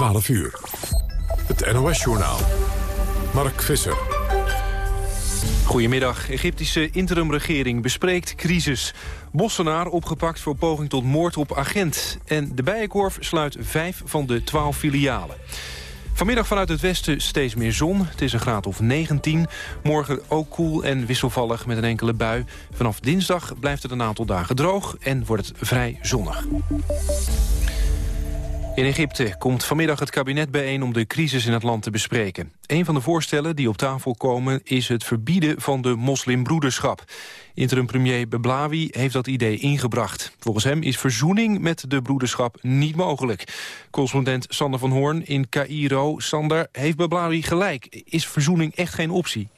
12 uur. Het NOS-journaal. Mark Visser. Goedemiddag. Egyptische interimregering bespreekt crisis. Bossenaar opgepakt voor poging tot moord op agent. En de Bijenkorf sluit vijf van de twaalf filialen. Vanmiddag vanuit het westen steeds meer zon. Het is een graad of 19. Morgen ook koel en wisselvallig met een enkele bui. Vanaf dinsdag blijft het een aantal dagen droog en wordt het vrij zonnig. In Egypte komt vanmiddag het kabinet bijeen om de crisis in het land te bespreken. Een van de voorstellen die op tafel komen is het verbieden van de moslimbroederschap. Interim-premier Beblawi heeft dat idee ingebracht. Volgens hem is verzoening met de broederschap niet mogelijk. Correspondent Sander van Hoorn in Cairo. Sander, heeft Beblawi gelijk? Is verzoening echt geen optie?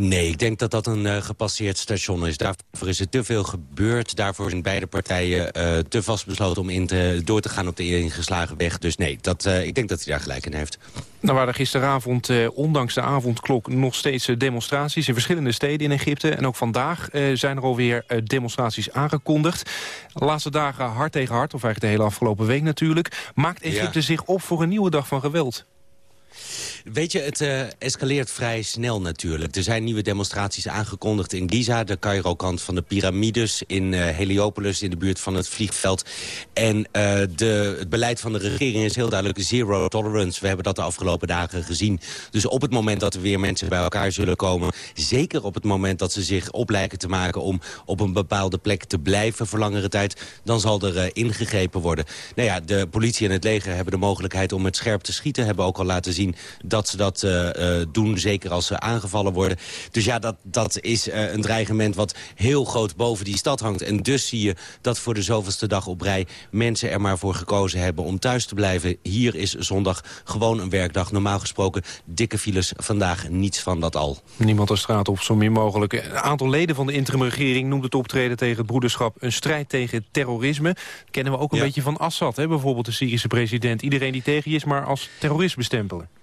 Nee, ik denk dat dat een uh, gepasseerd station is. Daarvoor is er te veel gebeurd. Daarvoor zijn beide partijen uh, te vastbesloten om in te, door te gaan op de ingeslagen weg. Dus nee, dat, uh, ik denk dat hij daar gelijk in heeft. Nou waren gisteravond, ondanks de avondklok, nog steeds demonstraties... in verschillende steden in Egypte. En ook vandaag zijn er alweer demonstraties aangekondigd. De laatste dagen hard tegen hard, of eigenlijk de hele afgelopen week natuurlijk... maakt Egypte zich op voor een nieuwe dag van geweld. Weet je, het uh, escaleert vrij snel natuurlijk. Er zijn nieuwe demonstraties aangekondigd in Giza... de Cairo-kant van de piramides, in uh, Heliopolis... in de buurt van het vliegveld. En uh, de, het beleid van de regering is heel duidelijk zero tolerance. We hebben dat de afgelopen dagen gezien. Dus op het moment dat er weer mensen bij elkaar zullen komen... zeker op het moment dat ze zich op lijken te maken... om op een bepaalde plek te blijven voor langere tijd... dan zal er ingegrepen worden. Nou ja, de politie en het leger hebben de mogelijkheid om met scherp te schieten... hebben ook al laten zien dat ze dat uh, doen, zeker als ze aangevallen worden. Dus ja, dat, dat is uh, een dreigement wat heel groot boven die stad hangt. En dus zie je dat voor de zoveelste dag op rij mensen er maar voor gekozen hebben om thuis te blijven. Hier is zondag gewoon een werkdag. Normaal gesproken dikke files, vandaag niets van dat al. Niemand de straat op, zo min mogelijk. Een aantal leden van de interimregering noemt het optreden tegen het broederschap een strijd tegen terrorisme. kennen we ook een beetje van Assad, hè? bijvoorbeeld de Syrische president. Iedereen die tegen je is, maar als terrorist bestempelen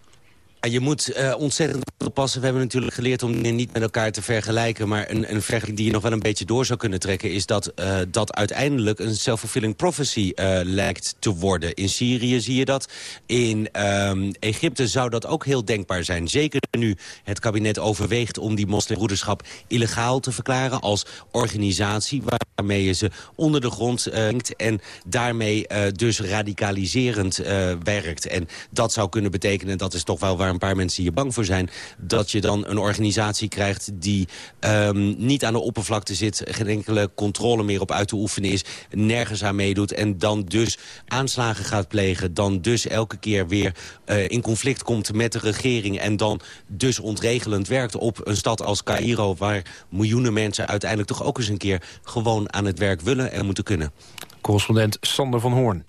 je moet uh, ontzettend oppassen. We hebben natuurlijk geleerd om niet met elkaar te vergelijken. Maar een, een vergelijking die je nog wel een beetje door zou kunnen trekken... is dat uh, dat uiteindelijk een self-fulfilling prophecy uh, lijkt te worden. In Syrië zie je dat. In um, Egypte zou dat ook heel denkbaar zijn. Zeker nu het kabinet overweegt om die moslimbroederschap illegaal te verklaren... als organisatie waarmee je ze onder de grond denkt... en daarmee dus radicaliserend werkt. En dat zou kunnen betekenen, dat is toch wel waar een paar mensen hier bang voor zijn... dat je dan een organisatie krijgt die um, niet aan de oppervlakte zit... geen enkele controle meer op uit te oefenen is... nergens aan meedoet en dan dus aanslagen gaat plegen... dan dus elke keer weer uh, in conflict komt met de regering... en dan dus ontregelend werkt op een stad als Cairo... waar miljoenen mensen uiteindelijk toch ook eens een keer... gewoon aan het werk willen en moeten kunnen. Correspondent Sander van Hoorn.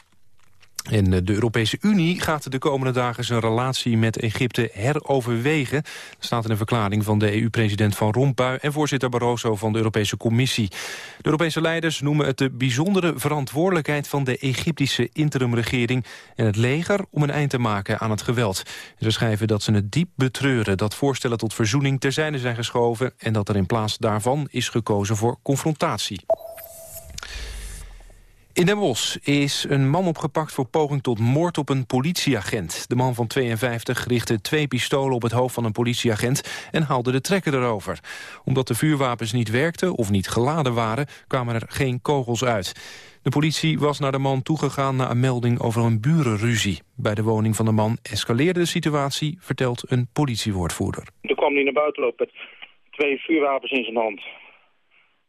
En de Europese Unie gaat de komende dagen zijn relatie met Egypte heroverwegen. Dat staat in een verklaring van de EU-president Van Rompuy... en voorzitter Barroso van de Europese Commissie. De Europese leiders noemen het de bijzondere verantwoordelijkheid... van de Egyptische interimregering en het leger... om een eind te maken aan het geweld. ze schrijven dat ze het diep betreuren... dat voorstellen tot verzoening terzijde zijn geschoven... en dat er in plaats daarvan is gekozen voor confrontatie. In Den Bosch is een man opgepakt voor poging tot moord op een politieagent. De man van 52 richtte twee pistolen op het hoofd van een politieagent... en haalde de trekker erover. Omdat de vuurwapens niet werkten of niet geladen waren... kwamen er geen kogels uit. De politie was naar de man toegegaan na een melding over een burenruzie. Bij de woning van de man escaleerde de situatie, vertelt een politiewoordvoerder. Toen kwam hij naar buiten lopen met twee vuurwapens in zijn hand.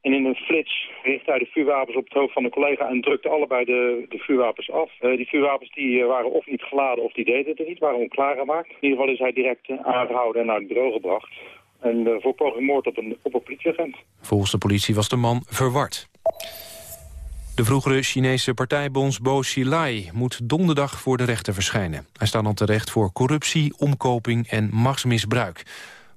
En in een flits richtte hij de vuurwapens op het hoofd van een collega en drukte allebei de, de vuurwapens af. Uh, die vuurwapens die, uh, waren of niet geladen of die deden het er niet, waren onklaargemaakt. In ieder geval is hij direct uh, aangehouden en naar het bureau gebracht. En voor poging moord op een, op een politieagent. Volgens de politie was de man verward. De vroegere Chinese partijbonds Bo Xilai moet donderdag voor de rechter verschijnen. Hij staat dan terecht voor corruptie, omkoping en machtsmisbruik.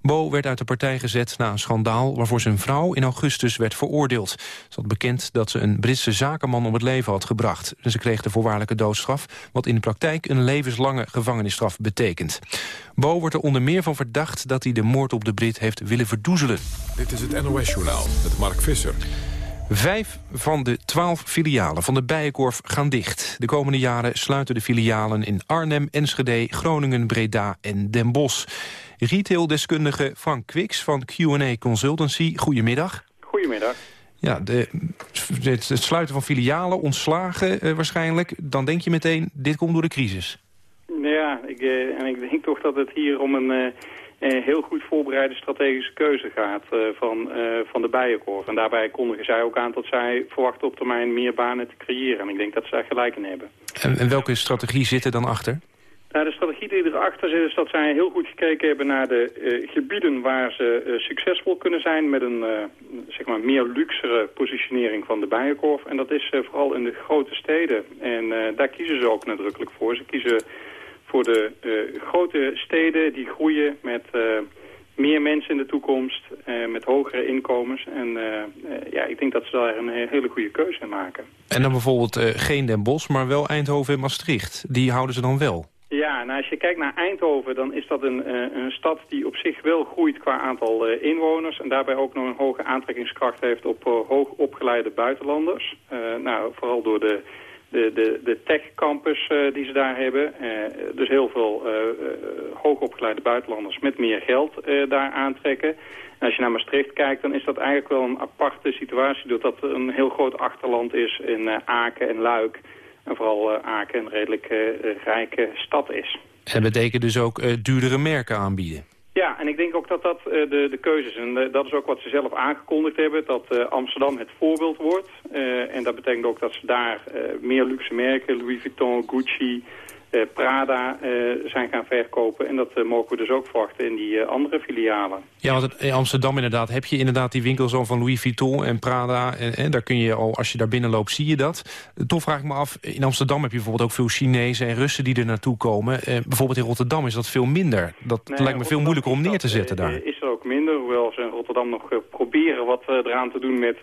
Bo werd uit de partij gezet na een schandaal waarvoor zijn vrouw in augustus werd veroordeeld. Ze had bekend dat ze een Britse zakenman om het leven had gebracht. Ze kreeg de voorwaardelijke doodstraf, wat in de praktijk een levenslange gevangenisstraf betekent. Bo wordt er onder meer van verdacht dat hij de moord op de Brit heeft willen verdoezelen. Dit is het NOS-journaal met Mark Visser. Vijf van de twaalf filialen van de Bijenkorf gaan dicht. De komende jaren sluiten de filialen in Arnhem, Enschede, Groningen, Breda en Den Bosch. Retaildeskundige Frank Kwiks van Q&A Consultancy, goedemiddag. Goedemiddag. Ja, de, het, sluiten van filialen, ontslagen uh, waarschijnlijk. Dan denk je meteen, dit komt door de crisis. Ja, ik, uh, en ik denk toch dat het hier om een... Uh, heel goed voorbereide strategische keuze gaat uh, van, uh, van de Bijenkorf. En daarbij kondigen zij ook aan dat zij verwachten op termijn meer banen te creëren. En ik denk dat ze daar gelijk in hebben. En, en welke strategie zit er dan achter? Nou, de strategie die erachter zit is dat zij heel goed gekeken hebben naar de gebieden waar ze succesvol kunnen zijn met een zeg maar meer luxere positionering van de Bijenkorf. En dat is vooral in de grote steden. En daar kiezen ze ook nadrukkelijk voor. Ze kiezen voor de uh, grote steden die groeien met uh, meer mensen in de toekomst, uh, met hogere inkomens. En ja, ik denk dat ze daar een hele goede keuze in maken. En dan bijvoorbeeld geen Den Bosch, maar wel Eindhoven en Maastricht. Die houden ze dan wel? Ja, nou als je kijkt naar Eindhoven, dan is dat een, een stad die op zich wel groeit qua aantal inwoners. En daarbij ook nog een hoge aantrekkingskracht heeft op hoog opgeleide buitenlanders. nou, vooral door de de, de, de tech-campus uh, die ze daar hebben. Uh, dus heel veel uh, hoogopgeleide buitenlanders met meer geld daar aantrekken. En als je naar Maastricht kijkt, dan is dat eigenlijk wel een aparte situatie... doordat er een heel groot achterland is in Aken en Luik. En vooral Aken een redelijk rijke stad is. En betekent dus ook duurdere merken aanbieden? Ja, en ik denk ook dat dat uh, de, de keuze is. En uh, dat is ook wat ze zelf aangekondigd hebben, dat uh, Amsterdam het voorbeeld wordt. en dat betekent ook dat ze daar meer luxe merken, Louis Vuitton, Gucci, Prada uh, zijn gaan verkopen. En dat uh, mogen we dus ook verwachten in die andere filialen. Ja, want in Amsterdam inderdaad heb je inderdaad die winkels al van Louis Vuitton en Prada. En, en, daar kun je al, als je daar binnen loopt, zie je dat. Toch vraag ik me af, in Amsterdam heb je bijvoorbeeld ook veel Chinezen en Russen die er naartoe komen. bijvoorbeeld in Rotterdam is dat veel minder. Dat lijkt me veel moeilijker om neer te zetten daar. Is er ook minder, hoewel ze in Rotterdam nog proberen wat eraan te doen met,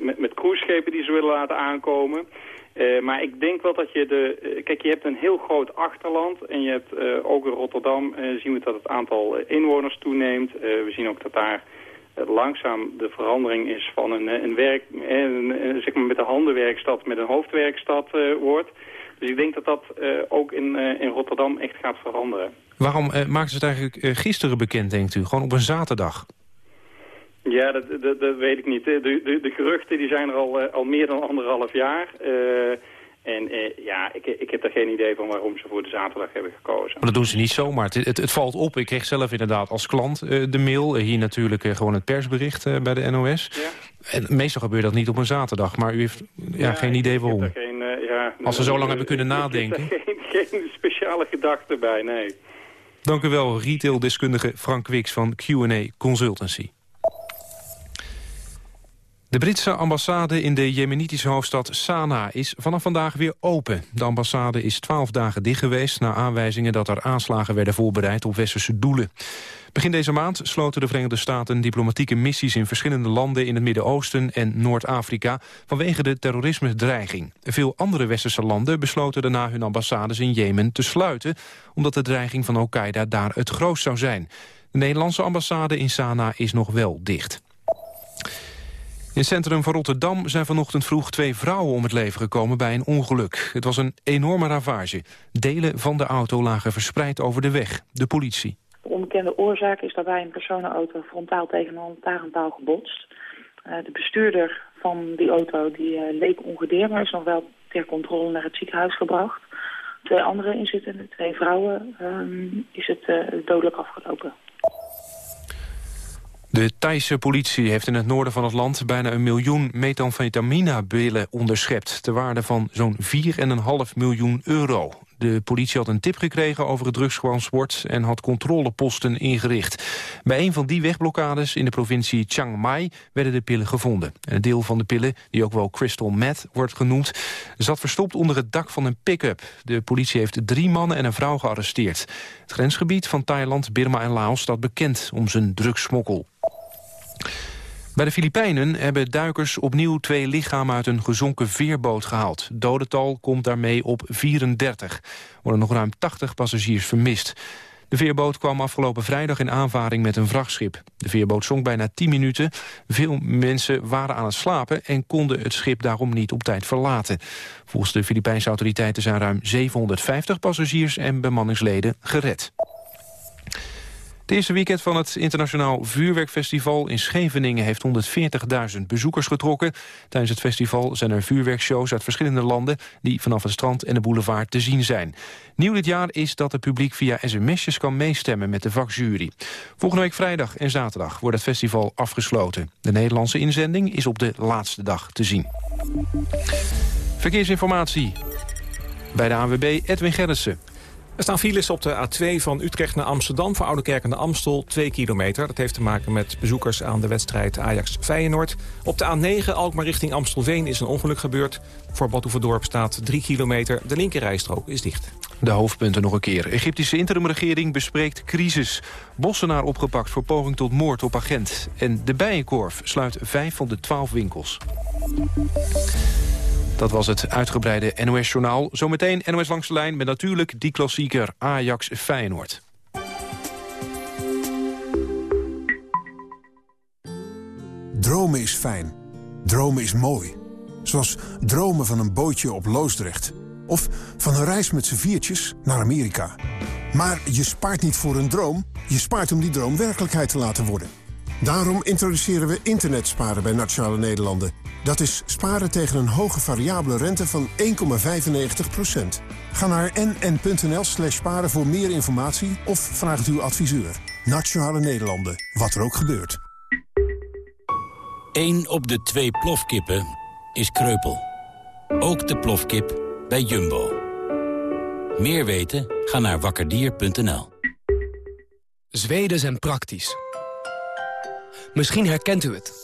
met, met cruiseschepen die ze willen laten aankomen. Uh, maar ik denk wel dat je de... Uh, kijk, je hebt een heel groot achterland. En je hebt uh, ook in Rotterdam zien we dat het aantal inwoners toeneemt. we zien ook dat daar langzaam de verandering is van een, een werk... Een, zeg maar met de handenwerkstad met een hoofdwerkstad wordt. Dus ik denk dat dat ook in, in Rotterdam echt gaat veranderen. Waarom maakten ze het eigenlijk gisteren bekend, denkt u? Gewoon op een zaterdag? Ja, dat, dat, dat, weet ik niet. De, de, de, geruchten die zijn er al, uh, al meer dan anderhalf jaar. Uh, en uh, ja, ik, ik heb er geen idee van waarom ze voor de zaterdag hebben gekozen. Maar dat doen ze niet zomaar. Het, het, het valt op. Ik kreeg zelf inderdaad als klant de mail. hier natuurlijk gewoon het persbericht bij de NOS. Ja. En meestal gebeurt dat niet op een zaterdag. Maar u heeft ja, geen idee waarom. Geen, ja, als ze zo lang hebben kunnen nadenken. Ik heb geen, geen speciale gedachte bij, nee. Dank u wel, retaildeskundige Frank Wiks van Q&A Consultancy. De Britse ambassade in de jemenitische hoofdstad Sanaa is vanaf vandaag weer open. De ambassade is twaalf dagen dicht geweest na aanwijzingen dat er aanslagen werden voorbereid op westerse doelen. Begin deze maand sloten de Verenigde Staten diplomatieke missies in verschillende landen in het Midden-Oosten en Noord-Afrika vanwege de terrorisme-dreiging. Veel andere westerse landen besloten daarna hun ambassades in Jemen te sluiten, omdat de dreiging van Al-Qaeda daar het grootst zou zijn. De Nederlandse ambassade in Sanaa is nog wel dicht. In het centrum van Rotterdam zijn vanochtend vroeg twee vrouwen om het leven gekomen bij een ongeluk. Het was een enorme ravage. Delen van de auto lagen verspreid over de weg. De politie. De onbekende oorzaak is daarbij een personenauto frontaal tegen een lantaarnpaal gebotst. Uh, de bestuurder van die auto die, uh, leek ongedeerd, maar is nog wel ter controle naar het ziekenhuis gebracht. Twee andere inzittenden, twee vrouwen, uh, is het uh, dodelijk afgelopen. De Thaise politie heeft in het noorden van het land bijna een miljoen methamphetamine-billen onderschept, ter waarde van zo'n 4,5 miljoen euro. De politie had een tip gekregen over het drugstransport en had controleposten ingericht. Bij een van die wegblokkades in de provincie Chiang Mai werden de pillen gevonden. een deel van de pillen, die ook wel crystal meth wordt genoemd, zat verstopt onder het dak van een pick-up. De politie heeft drie mannen en een vrouw gearresteerd. Het grensgebied van Thailand, Birma en Laos staat bekend om zijn drugssmokkel. Bij de Filipijnen hebben duikers opnieuw twee lichamen uit een gezonken veerboot gehaald. Dodental komt daarmee op 34. Er worden nog ruim 80 passagiers vermist. De veerboot kwam afgelopen vrijdag in aanvaring met een vrachtschip. De veerboot zonk bijna 10 minuten. Veel mensen waren aan het slapen en konden het schip daarom niet op tijd verlaten. Volgens de Filipijnse autoriteiten zijn ruim 750 passagiers en bemanningsleden gered. Het eerste weekend van het internationaal vuurwerkfestival in Scheveningen heeft 140.000 bezoekers getrokken. Tijdens het festival zijn er vuurwerkshows uit verschillende landen die vanaf het strand en de boulevard te zien zijn. Nieuw dit jaar is dat het publiek via sms'jes kan meestemmen met de vakjury. Volgende week vrijdag en zaterdag wordt het festival afgesloten. De Nederlandse inzending is op de laatste dag te zien. Verkeersinformatie bij de ANWB Edwin Gerritsen. Er staan files op de A2 van Utrecht naar Amsterdam... voor Oudekerk en de Amstel, 2 kilometer. Dat heeft te maken met bezoekers aan de wedstrijd Ajax-Feyenoord. Op de A9 Alkmaar richting Amstelveen is een ongeluk gebeurd. Voor Badhoevedorp staat 3 kilometer. De linkerrijstrook is dicht. De hoofdpunten nog een keer. Egyptische interimregering bespreekt crisis. Bossenaar opgepakt voor poging tot moord op agent. En de Bijenkorf sluit 5 van de 12 winkels. Dat was het uitgebreide NOS-journaal. Zometeen NOS langs de lijn met natuurlijk die klassieker Ajax-Feyenoord. Dromen is fijn. Dromen is mooi. Zoals dromen van een bootje op Loosdrecht. Of van een reis met z'n viertjes naar Amerika. Maar je spaart niet voor een droom. Je spaart om die droom werkelijkheid te laten worden. Daarom introduceren we internetsparen bij Nationale Nederlanden. Dat is sparen tegen een hoge variabele rente van 1,95%. Ga naar nn.nl slash sparen voor meer informatie of vraag het uw adviseur. Nationale Nederlanden, wat er ook gebeurt. 1 op de twee plofkippen is kreupel. Ook de plofkip bij Jumbo. Meer weten? Ga naar wakkerdier.nl. Zweden zijn praktisch. Misschien herkent u het.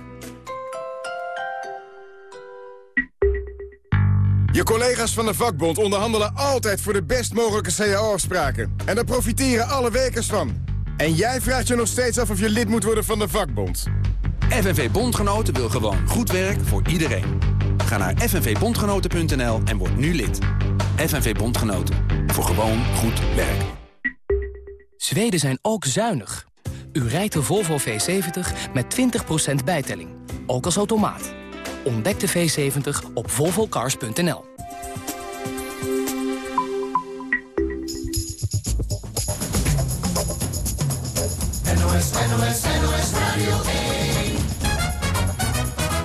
Je collega's van de vakbond onderhandelen altijd voor de best mogelijke cao-afspraken. En daar profiteren alle werkers van. En jij vraagt je nog steeds af of je lid moet worden van de vakbond. FNV Bondgenoten wil gewoon goed werk voor iedereen. Ga naar fnvbondgenoten.nl en word nu lid. FNV Bondgenoten. Voor gewoon goed werk. Zweden zijn ook zuinig. U rijdt de Volvo V70 met 20% bijtelling. Ook als automaat. Ontdek de V70 op volvocars.nl. NOS, NOS, NOS Radio 1.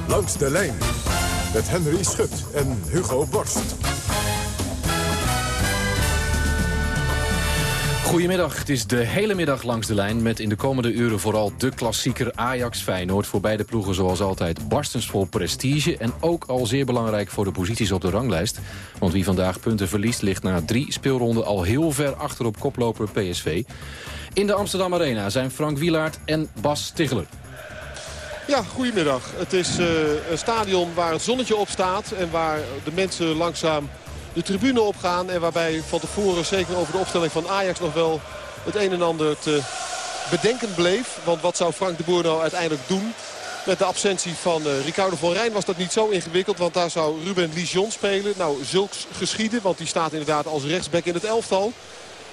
Langs de lijn met Henry Schut en Hugo Borst. Goedemiddag, het is de hele middag langs de lijn... met in de komende uren vooral de klassieker Ajax-Feyenoord... voor beide ploegen zoals altijd barstensvol prestige... en ook al zeer belangrijk voor de posities op de ranglijst. Want wie vandaag punten verliest ligt na drie speelronden... al heel ver achter op koploper PSV. In de Amsterdam Arena zijn Frank Wielaert en Bas Ticheler. Ja, goedemiddag. Het is uh, een stadion waar het zonnetje op staat... en waar de mensen langzaam de tribune opgaan. En waarbij van tevoren, zeker over de opstelling van Ajax, nog wel het een en ander te bedenken bleef. Want wat zou Frank de Boer nou uiteindelijk doen? Met de absentie van uh, Ricardo van Rijn was dat niet zo ingewikkeld. Want daar zou Ruben Lijon spelen. Nou, zulks geschieden. Want die staat inderdaad als rechtsback in het elftal.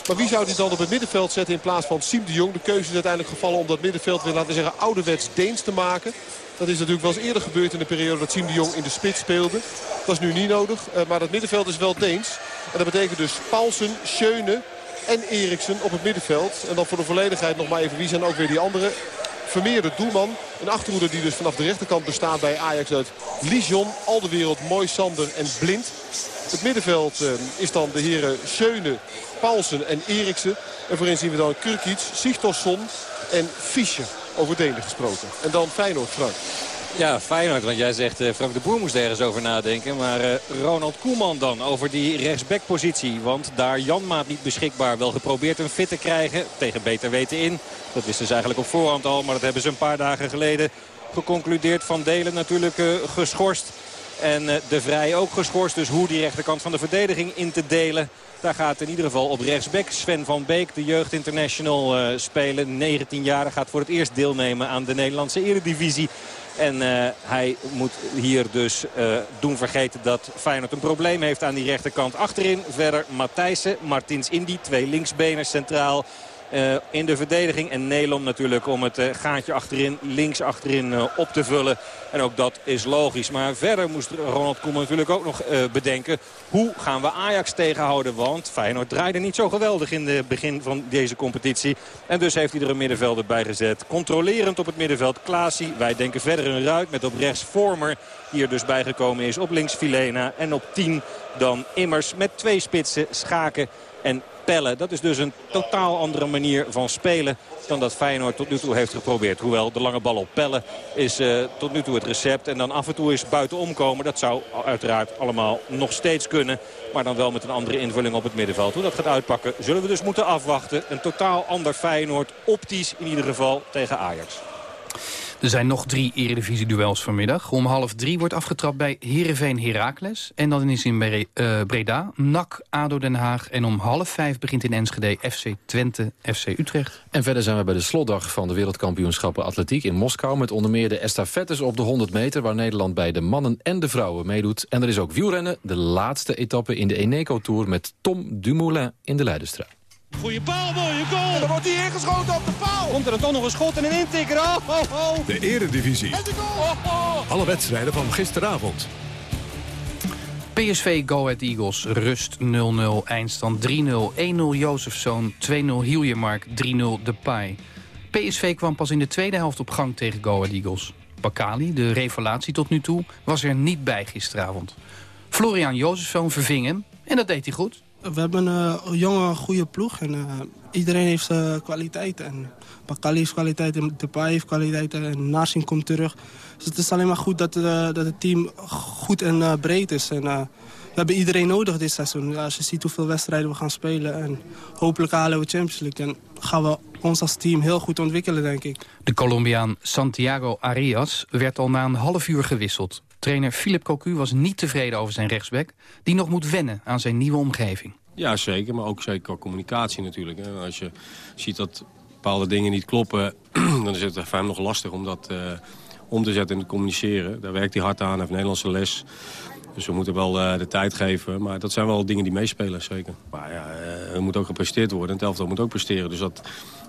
Maar wie zou die dan op het middenveld zetten in plaats van Siem de Jong? De keuze is uiteindelijk gevallen om dat middenveld weer, laten zeggen, ouderwets Deens te maken. Dat is natuurlijk wel eens eerder gebeurd in de periode dat Siem de Jong in de spits speelde. Dat is nu niet nodig, eh, maar dat middenveld is wel Deens. En dat betekent dus Paulsen, Schöne en Eriksen op het middenveld. En dan voor de volledigheid nog maar even wie zijn ook weer die andere. Vermeer de doelman. Een achterhoede die dus vanaf de rechterkant bestaat bij Ajax uit Lijon, Aldewereld, Mooi Sander en Blind. Het middenveld uh, is dan de heren Schöne, Paulsen en Eriksen. En voorin zien we dan Kurkic, Sigtorsson en Fischer over Denen gesproken. En dan Feyenoord, Frank. Ja, Feyenoord, want jij zegt uh, Frank de Boer moest ergens over nadenken. Maar uh, Ronald Koeman dan over die rechtsbackpositie. Want daar Janmaat niet beschikbaar. Wel geprobeerd een fit te krijgen. Tegen beter weten in. Dat wisten ze eigenlijk op voorhand al. Maar dat hebben ze een paar dagen geleden geconcludeerd. Van Delen natuurlijk uh, geschorst. En De Vrij ook geschorst. Dus hoe die rechterkant van de verdediging in te delen. Daar gaat in ieder geval op rechtsback Sven van Beek, de jeugd international, spelen. 19 jaar gaat voor het eerst deelnemen aan de Nederlandse eredivisie. En uh, hij moet hier dus uh, doen vergeten dat Feyenoord een probleem heeft aan die rechterkant. Achterin verder Matthijssen, Martins Indy, twee linksbeners centraal. Uh, in de verdediging. En Nelom natuurlijk om het uh, gaatje achterin, links achterin uh, op te vullen. En ook dat is logisch. Maar verder moest Ronald Koeman natuurlijk ook nog bedenken... hoe gaan we Ajax tegenhouden? Want Feyenoord draaide niet zo geweldig in het begin van deze competitie. En dus heeft hij er een middenvelder bij gezet. Controlerend op het middenveld Klaasie. Wij denken verder een ruit met op rechts Vormer. Die er dus bijgekomen is op links Filena. En op 10 dan Immers met twee spitsen Schaken en Pellen. Dat is dus een totaal andere manier van spelen dan dat Feyenoord tot nu toe heeft geprobeerd. Hoewel de lange bal op Pellen is uh, tot nu toe het recept. En dan af en toe is buiten omkomen. Dat zou uiteraard allemaal nog steeds kunnen. Maar dan wel met een andere invulling op het middenveld. Hoe dat gaat uitpakken zullen we dus moeten afwachten. Een totaal ander Feyenoord. Optisch in ieder geval tegen Ajax. Er zijn nog drie eredivisie-duels vanmiddag. Om half drie wordt afgetrapt bij Heerenveen Heracles. En dan is in uh, Breda, NAC, ADO Den Haag. En om half vijf begint in Enschede FC Twente, FC Utrecht. En verder zijn we bij de slotdag van de wereldkampioenschappen atletiek in Moskou... met onder meer de estafettes op de 100 meter... waar Nederland bij de mannen en de vrouwen meedoet. En er is ook wielrennen, de laatste etappe in de Eneco Tour... met Tom Dumoulin in de Leidenstrijd. Goeie paal, mooie goal. En dan wordt hij ingeschoten op de paal. Komt er toch nog een schot en een intikker. Oh, oh, oh. De eredivisie. En de goal. Oh, oh. Alle wedstrijden van gisteravond. PSV Go Ahead Eagles, rust 0-0, eindstand 3-0, 1-0 Jozefzoon, 2-0 Hiljemark, 3-0 Depay. PSV kwam pas in de tweede helft op gang tegen Go Ahead Eagles. Bakali, de revelatie tot nu toe, was er niet bij gisteravond. Florian Jozefzoon verving hem en dat deed hij goed. We hebben een jonge, goede ploeg. En, uh, iedereen heeft uh, kwaliteit. En Bakali heeft kwaliteit, en Depay heeft kwaliteit en Narsing komt terug. Dus het is alleen maar goed dat, dat het team goed en breed is. En, we hebben iedereen nodig dit seizoen. Als je ziet hoeveel wedstrijden we gaan spelen. En hopelijk halen we Champions League. Dan gaan we ons als team heel goed ontwikkelen, denk ik. De Colombiaan Santiago Arias werd al na een half uur gewisseld. Trainer Philip Cocu was niet tevreden over zijn rechtsback... die nog moet wennen aan zijn nieuwe omgeving. Ja, zeker. Maar ook zeker communicatie natuurlijk. Hè. Als je ziet dat bepaalde dingen niet kloppen... dan is het voor hem nog lastig om dat uh, om te zetten en te communiceren. Daar werkt hij hard aan, heeft Nederlandse les... Dus we moeten wel uh, de tijd geven. Maar dat zijn wel dingen die meespelen, zeker. Maar ja, uh, er moet ook gepresteerd worden. En het elftal moet ook presteren. Dus dat,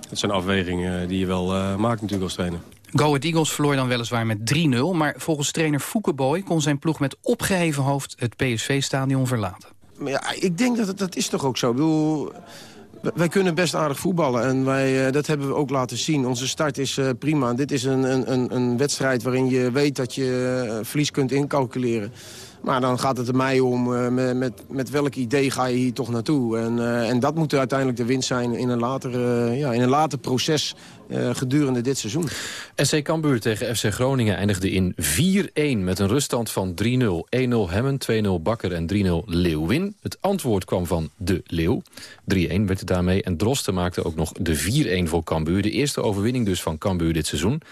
dat zijn afwegingen die je wel maakt natuurlijk als trainer. Go Ahead Eagles verloor dan weliswaar met 3-0... maar volgens trainer Foukeboy kon zijn ploeg met opgeheven hoofd... het PSV-stadion verlaten. Ja, ik denk dat dat is toch ook zo. Wij kunnen best aardig voetballen en wij, uh, dat hebben we ook laten zien. Onze start is uh, prima. Dit is een, een, een wedstrijd waarin je weet dat je uh, verlies kunt incalculeren. Maar dan gaat het er mij om, uh, met, met, met, welk idee ga je hier toch naartoe. En, uh, en dat moet uiteindelijk de winst zijn in een later, uh, ja, in een later proces gedurende dit seizoen. SC Cambuur tegen FC Groningen eindigde in 4-1 met een ruststand van 3-0. 1-0 Hemmen, 2-0 Bakker en 3-0 Leeuwin. Het antwoord kwam van De Leeuw. 3-1 werd het daarmee en Drosten maakte ook nog de 4-1 voor Cambuur. De eerste overwinning dus van Cambuur dit seizoen.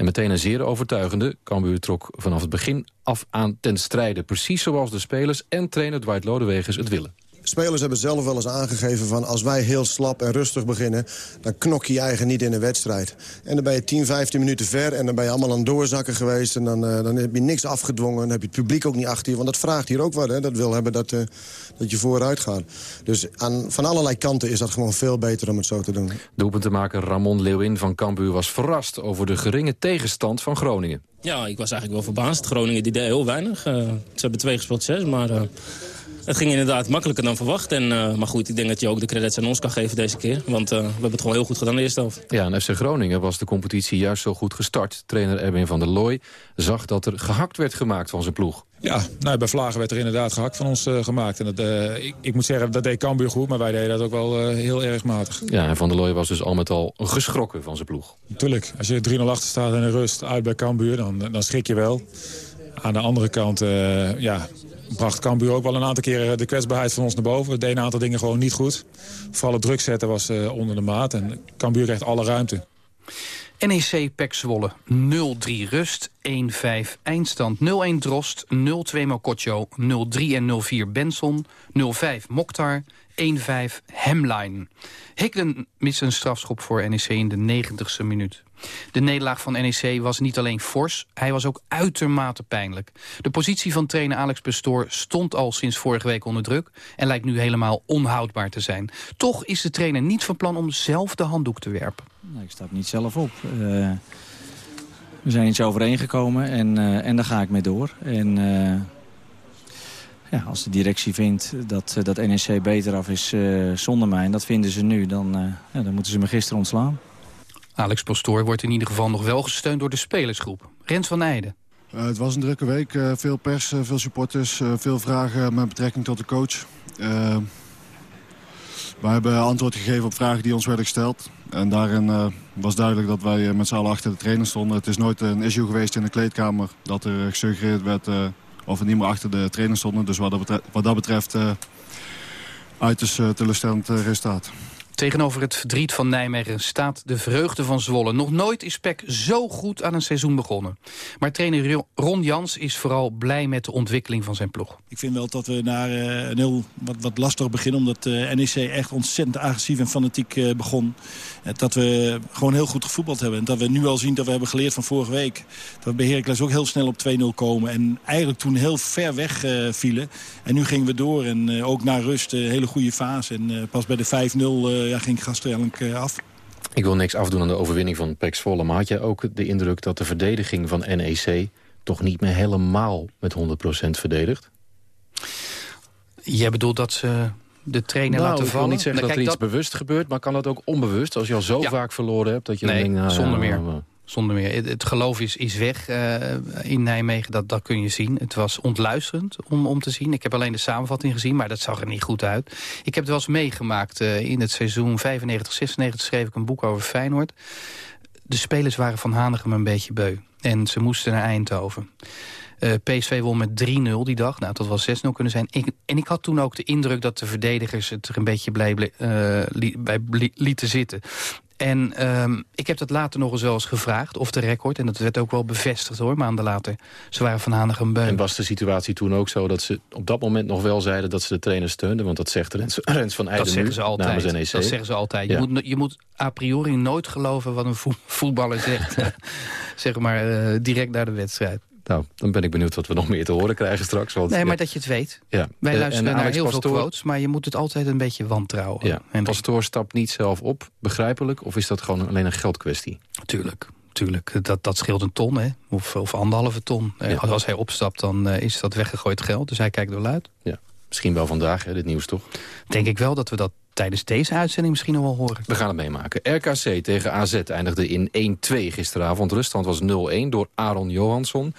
En meteen een zeer overtuigende. Cambuur trok vanaf het begin af aan ten strijde. Precies zoals de spelers en trainer Dwight Lodewegers het willen. Spelers hebben zelf wel eens aangegeven van als wij heel slap en rustig beginnen... dan knok je je eigen niet in een wedstrijd. En dan ben je 10, 15 minuten ver en dan ben je allemaal aan doorzakken geweest... en dan, uh, dan heb je niks afgedwongen, dan heb je het publiek ook niet achter je... want dat vraagt hier ook wat, hè? dat wil hebben dat, uh, dat je vooruit gaat. Dus aan, van allerlei kanten is dat gewoon veel beter om het zo te doen. Doelpuntenmaker Ramon Leeuwin van Cambuur was verrast... over de geringe tegenstand van Groningen. Ja, ik was eigenlijk wel verbaasd. Groningen die deed heel weinig. Uh, ze hebben twee gespeeld zes, maar... Het ging inderdaad makkelijker dan verwacht. En, uh, maar goed, ik denk dat je ook de credits aan ons kan geven deze keer. Want uh, we hebben het gewoon heel goed gedaan in de eerste helft. Ja, en FC Groningen was de competitie juist zo goed gestart. Trainer Erwin van der Looy zag dat er gehakt werd gemaakt van zijn ploeg. Ja, nou, bij Vlagen werd er inderdaad gehakt van ons uh, gemaakt. En dat, ik, ik, moet zeggen, dat deed Cambuur goed, maar wij deden dat ook wel heel erg matig. Ja, en Van der Looy was dus al met al geschrokken van zijn ploeg. Tuurlijk, als je 3-0 achter staat in de rust uit bij Cambuur, dan, dan schrik je wel. Aan de andere kant, ja, bracht Cambuur ook wel een aantal keren de kwetsbaarheid van ons naar boven. We deden een aantal dingen gewoon niet goed. Vooral het druk zetten was uh, onder de maat. En Cambuur kreeg alle ruimte. NEC Pek Zwolle 0-3 rust, 1-5 eindstand, 0-1 Drost, 0-2 Mokotjo, 0-3 en 0-4 Benson, 0-5 Mokhtar, 1-5 Hemline. Hicklen mist een strafschop voor NEC in de 90ste minuut. De nederlaag van NEC was niet alleen fors, hij was ook uitermate pijnlijk. De positie van trainer Alex Pastoor stond al sinds vorige week onder druk... en lijkt nu helemaal onhoudbaar te zijn. Toch is de trainer niet van plan om zelf de handdoek te werpen. Nee, ik stap niet zelf op. Uh, we zijn iets overeengekomen en, uh, en daar ga ik mee door. En uh, ja, als de directie vindt dat, dat NEC beter af is zonder mij... en dat vinden ze nu, dan, ja, dan moeten ze me gisteren ontslaan. Alex Pastoor wordt in ieder geval nog wel gesteund door de spelersgroep. Rens van Eijden. Uh, het was een drukke week. Uh, veel pers, uh, veel supporters, veel vragen met betrekking tot de coach. We hebben antwoord gegeven op vragen die ons werden gesteld. En daarin was duidelijk dat wij met z'n allen achter de trainer stonden. Het is nooit een issue geweest in de kleedkamer dat er gesuggereerd werd of we niet meer achter de trainer stonden. Dus wat dat betreft, wat dat betreft uiterst teleurstellend resultaat. Tegenover het verdriet van Nijmegen staat de vreugde van Zwolle. Nog nooit is PEC zo goed aan een seizoen begonnen. Maar trainer Ron Jans is vooral blij met de ontwikkeling van zijn ploeg. Ik vind wel dat we naar een heel wat, wat lastig begin... omdat uh, NEC echt ontzettend agressief en fanatiek uh, begon. dat we gewoon heel goed gevoetbald hebben. En dat we nu al zien dat we hebben geleerd van vorige week. Dat we bij Heracles ook heel snel op 2-0 komen. En eigenlijk toen heel ver weg vielen. En nu gingen we door. En ook naar rust, een hele goede fase. En pas bij de 5-0 ja, ging gas er af. Ik wil niks afdoen aan de overwinning van Pek Zwolle. Maar had jij ook de indruk dat de verdediging van NEC... toch niet meer helemaal met 100% verdedigt? Jij bedoelt dat ze de trainer nou, laten vallen? Ik wil niet zeggen dat er iets bewust gebeurt, maar kan dat ook onbewust? Als je al zo ja. vaak verloren hebt dat je nee, denkt... Nou, zonder ja, meer. Zonder meer. Het, geloof is, is weg uh, in Nijmegen, dat, dat kun je zien. Het was ontluisterend om, om te zien. Ik heb alleen de samenvatting gezien, maar dat zag er niet goed uit. Ik heb het wel eens meegemaakt. Uh, in het seizoen 95-96 schreef ik een boek over Feyenoord. De spelers waren van Hanegem een beetje beu. En ze moesten naar Eindhoven. Uh, PSV won met 3-0 die dag. Nou, dat was 6-0 kunnen zijn. Ik, en ik had toen ook de indruk dat de verdedigers het er een beetje blij, li, bij li, lieten zitten. En um, ik heb dat later nog eens wel eens gevraagd, of de record. En dat werd ook wel bevestigd hoor, maanden later. Ze waren van Hanegem. En was de situatie toen ook zo dat ze op dat moment nog wel zeiden... dat ze de trainer steunden? Want dat zegt Rens, Rens van Eijden dat zeggen ze altijd. NEC. Dat zeggen ze altijd. Ja. Je, moet, je moet a priori nooit geloven wat een voetballer zegt. zeg maar uh, direct naar de wedstrijd. Nou, dan ben ik benieuwd wat we nog meer te horen krijgen straks. Want, nee, maar ja. dat je het weet. Ja. Wij luisteren en naar heel Pastoor, veel quotes, maar je moet het altijd een beetje wantrouwen. Ja. En Pastoor stapt niet zelf op, begrijpelijk? Of is dat gewoon alleen een geldkwestie? Tuurlijk. Tuurlijk, dat, dat scheelt een ton, hè? Of, of anderhalve ton. Ja. Als, als hij opstapt, dan uh, is dat weggegooid geld. Dus hij kijkt er wel uit. Ja. Misschien wel vandaag, hè, dit nieuws toch? Denk ik wel dat we dat tijdens deze uitzending misschien nog wel horen. We gaan het meemaken. RKC tegen AZ eindigde in 1-2 gisteravond. Ruststand was 0-1 door Aaron Johansson.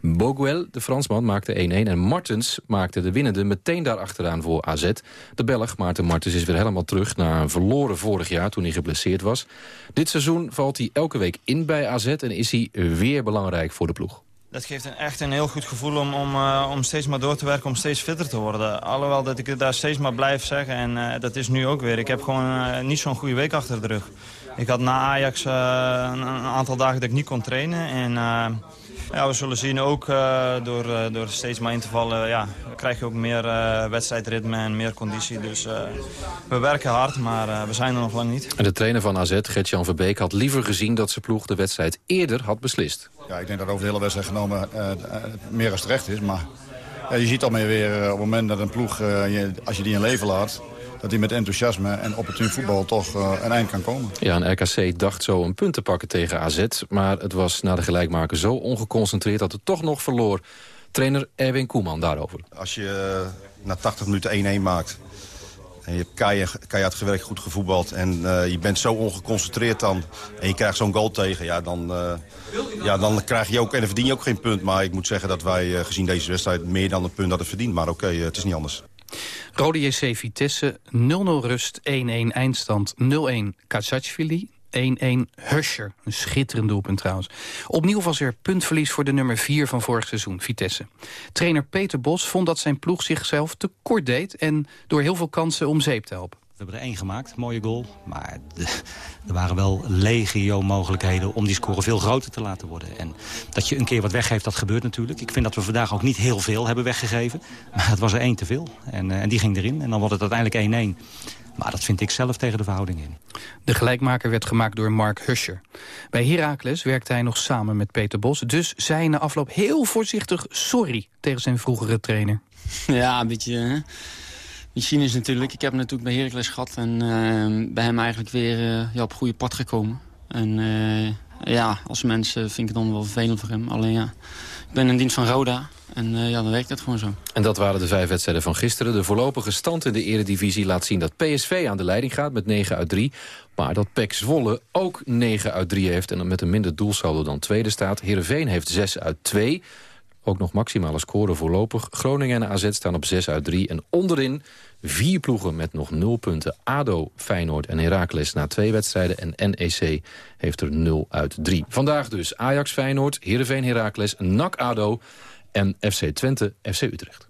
Boguel, de Fransman, maakte 1-1 en Martens maakte de winnende meteen daarachteraan voor AZ. De Belg Maarten Martens is weer helemaal terug na een verloren vorig jaar toen hij geblesseerd was. Dit seizoen valt hij elke week in bij AZ en is hij weer belangrijk voor de ploeg. Dat geeft een, echt een heel goed gevoel om, om, uh, om steeds maar door te werken, om steeds fitter te worden. Alhoewel dat ik het daar steeds maar blijf zeggen en uh, dat is nu ook weer. Ik heb gewoon uh, niet zo'n goede week achter de rug. Ik had na Ajax een, aantal dagen dat ik niet kon trainen en... Ja, we zullen zien ook uh, door, uh, door steeds maar in te vallen, ja, krijg je ook meer uh, wedstrijdritme en meer conditie. Dus we werken hard, maar we zijn er nog lang niet. En de trainer van AZ, Gert-Jan Verbeek, had liever gezien dat zijn ploeg de wedstrijd eerder had beslist. Ja, ik denk dat over de hele wedstrijd genomen meer als terecht is. Maar ja, je ziet alweer weer op het moment dat een ploeg, je, als je die in leven laat dat hij met enthousiasme en opportun voetbal toch uh, een eind kan komen. Ja, en RKC dacht zo een punt te pakken tegen AZ. Maar het was na de gelijkmaker zo ongeconcentreerd dat het toch nog verloor. Trainer Erwin Koeman daarover. Als je uh, na 80 minuten 1-1 maakt... en je hebt keihard, keihard gewerkt, goed gevoetbald... en uh, je bent zo ongeconcentreerd dan... en je krijgt zo'n goal tegen... Ja, dan, ja, dan krijg je ook... en dan verdien je ook geen punt. Maar ik moet zeggen dat wij gezien deze wedstrijd... meer dan een punt hadden verdiend. Maar oké, okay, het is niet anders. Rode JC Vitesse, 0-0 rust, 1-1 eindstand, 0-1 Kazatsvili, 1-1 Huscher. Een schitterend doelpunt trouwens. Opnieuw was er puntverlies voor de nummer 4 van vorig seizoen, Vitesse. Trainer Peter Bos vond dat zijn ploeg zichzelf te kort deed... en door heel veel kansen om zeep te helpen. We hebben er één gemaakt, mooie goal. Maar er waren wel legio mogelijkheden om die score veel groter te laten worden. En dat je een keer wat weggeeft, dat gebeurt natuurlijk. Ik vind dat we vandaag ook niet heel veel hebben weggegeven. Maar het was er één te veel. En, en die ging erin. En dan wordt het uiteindelijk 1-1. Maar dat vind ik zelf tegen de verhouding in. De gelijkmaker werd gemaakt door Mark Huscher. Bij Heracles werkte hij nog samen met Peter Bos. Dus zei hij na afloop heel voorzichtig sorry tegen zijn vroegere trainer. Ja, een beetje... Hè? Cynisch natuurlijk. Ik heb natuurlijk bij Heracles gehad. En uh, bij hem eigenlijk weer uh, ja, op goede pad gekomen. En uh, ja, als mens vind ik het dan wel vervelend voor hem. Alleen ja, ik ben in dienst van Roda. En ja, dan werkt het gewoon zo. En dat waren de vijf wedstrijden van gisteren. De voorlopige stand in de eredivisie laat zien dat PSV aan de leiding gaat met 9 uit 3. Maar dat PEC Zwolle ook 9 uit 3 heeft en dan met een minder doelsaldo dan tweede staat. Heerenveen heeft 6 uit 2. Ook nog maximale scoren voorlopig. Groningen en AZ staan op 6 uit 3. En onderin vier ploegen met nog 0 punten. ADO, Feyenoord en Heracles na twee wedstrijden. En NEC heeft er 0 uit 3. Vandaag dus Ajax, Feyenoord, Heerenveen, Heracles, NAC, ADO en FC Twente, FC Utrecht.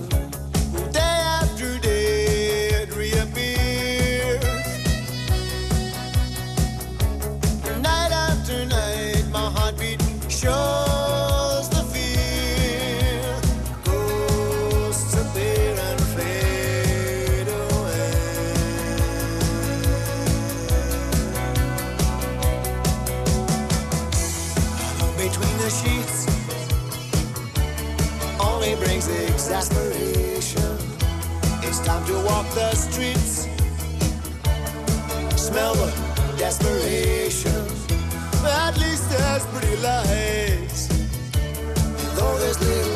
Desperation. At least there's pretty lights. Though there's little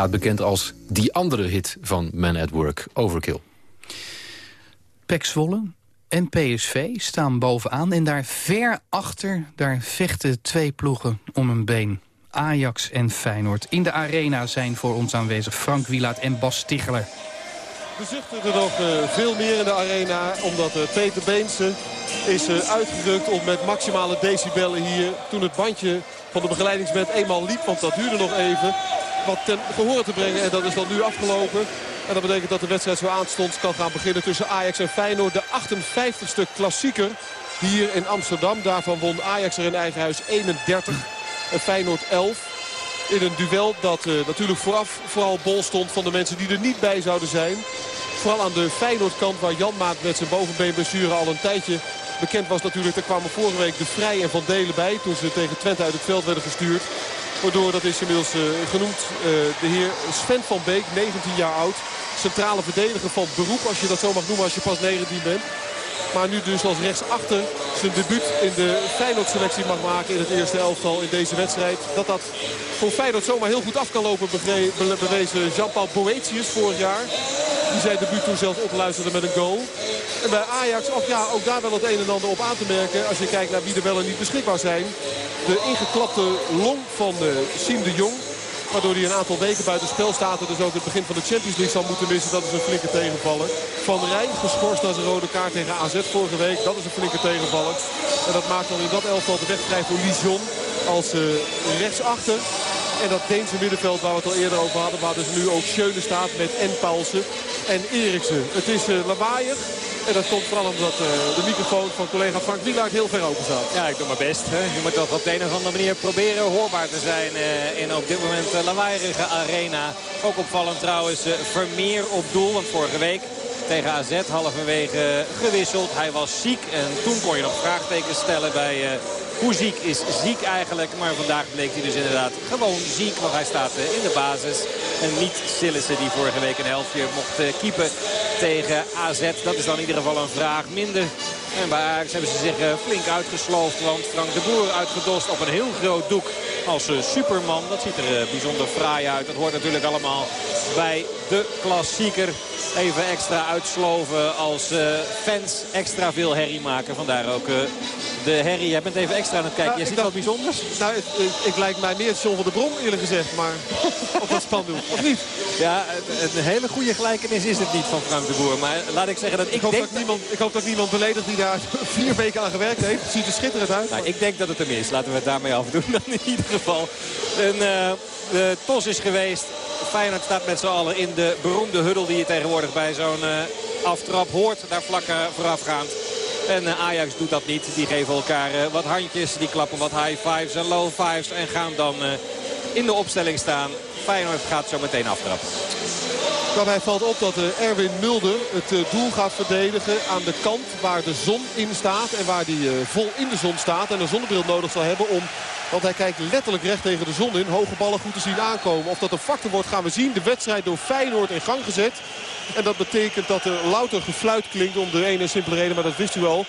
Staat bekend als die andere hit van Man at Work, Overkill. Pek Zwolle en PSV staan bovenaan. En daar ver achter, daar vechten twee ploegen om een been. Ajax en Feyenoord. In de arena zijn voor ons aanwezig Frank Wielaert en Bas Stigler. We zuchten er nog uh, veel meer in de arena. Omdat uh, Peter Beense is uh, uitgerukt op met maximale decibellen hier. Toen het bandje van de begeleidingsband eenmaal liep. Want dat duurde nog even. Wat ten gehoor te brengen. En dat is dan nu afgelopen. En dat betekent dat de wedstrijd zo aanstonds kan gaan beginnen tussen Ajax en Feyenoord. De 58ste klassieker hier in Amsterdam. Daarvan won Ajax er in eigen huis 31 en Feyenoord 11. In een duel dat uh, natuurlijk vooraf vooral bol stond van de mensen die er niet bij zouden zijn. Vooral aan de Feyenoordkant waar Jan Maat met zijn bovenbeenblessure al een tijdje bekend was natuurlijk. Er kwamen vorige week de Vrij en Van Delen bij toen ze tegen Twente uit het veld werden gestuurd. Waardoor, dat is inmiddels uh, genoemd, uh, de heer Sven van Beek, 19 jaar oud. Centrale verdediger van beroep, als je dat zo mag noemen als je pas 19 bent. Maar nu dus als rechtsachter zijn debuut in de Feyenoord-selectie mag maken in het eerste elftal in deze wedstrijd. Dat dat voor Feyenoord zomaar heel goed af kan lopen bewezen Jean-Paul Boetius vorig jaar. Die zijn debuut toen zelfs opluisterde met een goal. En bij Ajax, of ja, ook daar wel het een en ander op aan te merken. Als je kijkt naar wie er wel en niet beschikbaar zijn. De ingeklapte long van uh, Siem de Jong. Waardoor hij een aantal weken buiten spel staat. En dus ook het begin van de Champions League zal moeten missen. Dat is een flinke tegenvaller. Van Rijn geschorst naar zijn rode kaart tegen AZ vorige week. Dat is een flinke tegenvaller. En dat maakt dan in dat elftal de weg vrij voor Lijon. Als uh, rechtsachter. En dat Deense middenveld waar we het al eerder over hadden. Waar dus nu ook Schöne staat met en Paulsen en Eriksen. Het is uh, lawaaiig. En dat komt vooral omdat uh, de microfoon van collega Frank Wielaert heel ver open staat. Ja, ik doe mijn best. Hè. Je moet toch op de een of andere manier proberen hoorbaar te zijn uh, in op dit moment uh, lawaaierige arena. Ook opvallend trouwens Vermeer op doel. Want vorige week tegen AZ halverwege gewisseld. Hij was ziek en toen kon je nog vraagtekens stellen bij hoe ziek is ziek eigenlijk. Maar vandaag bleek hij dus inderdaad gewoon ziek. Want hij staat in de basis. En niet Sillissen die vorige week een helftje mocht keepen tegen AZ. Dat is dan in ieder geval een vraag minder. En bij Ajax hebben ze zich flink uitgesloofd. Want Frank de Boer uitgedost op een heel groot doek als superman. Dat ziet er bijzonder fraai uit. Dat hoort natuurlijk allemaal bij de klassieker. Even extra uitsloven als fans extra veel herrie maken. Vandaar ook de herrie. Jij bent even extra aan het kijken. Nou, Je ziet wat bijzonders? Nou, ik, ik lijkt mij meer John van der Brom eerlijk gezegd. Maar op dat spandoek. Of niet? Ja, een hele goede gelijkenis is het niet van Frank de Boer. Maar laat ik zeggen dat ik, ik hoop denk... Dat niemand, ik hoop dat niemand beledigt die daar vier weken aan gewerkt heeft. Het ziet er schitterend uit. Nou, ik denk dat het hem is. Laten we het daarmee afdoen dan in ieder geval. Een uh, de tos is geweest. Feyenoord staat met z'n allen in de beroemde huddle die je tegenwoordig bij zo'n uh, aftrap hoort. Daar vlak uh, voorafgaand. En uh, Ajax doet dat niet. Die geven elkaar wat handjes. Die klappen wat high fives en low fives. En gaan dan in de opstelling staan. Feyenoord gaat zo meteen aftrappen. Daarbij valt op dat uh, Erwin Mulder het uh, doel gaat verdedigen aan de kant waar de zon in staat. En waar hij uh, vol in de zon staat en een zonnebril nodig zal hebben om... Want hij kijkt letterlijk recht tegen de zon in. Hoge ballen goed te zien aankomen. Of dat een factor wordt gaan we zien. De wedstrijd door Feyenoord in gang gezet. En dat betekent dat er louter gefluit klinkt om de ene simpele reden. Maar dat wist u al.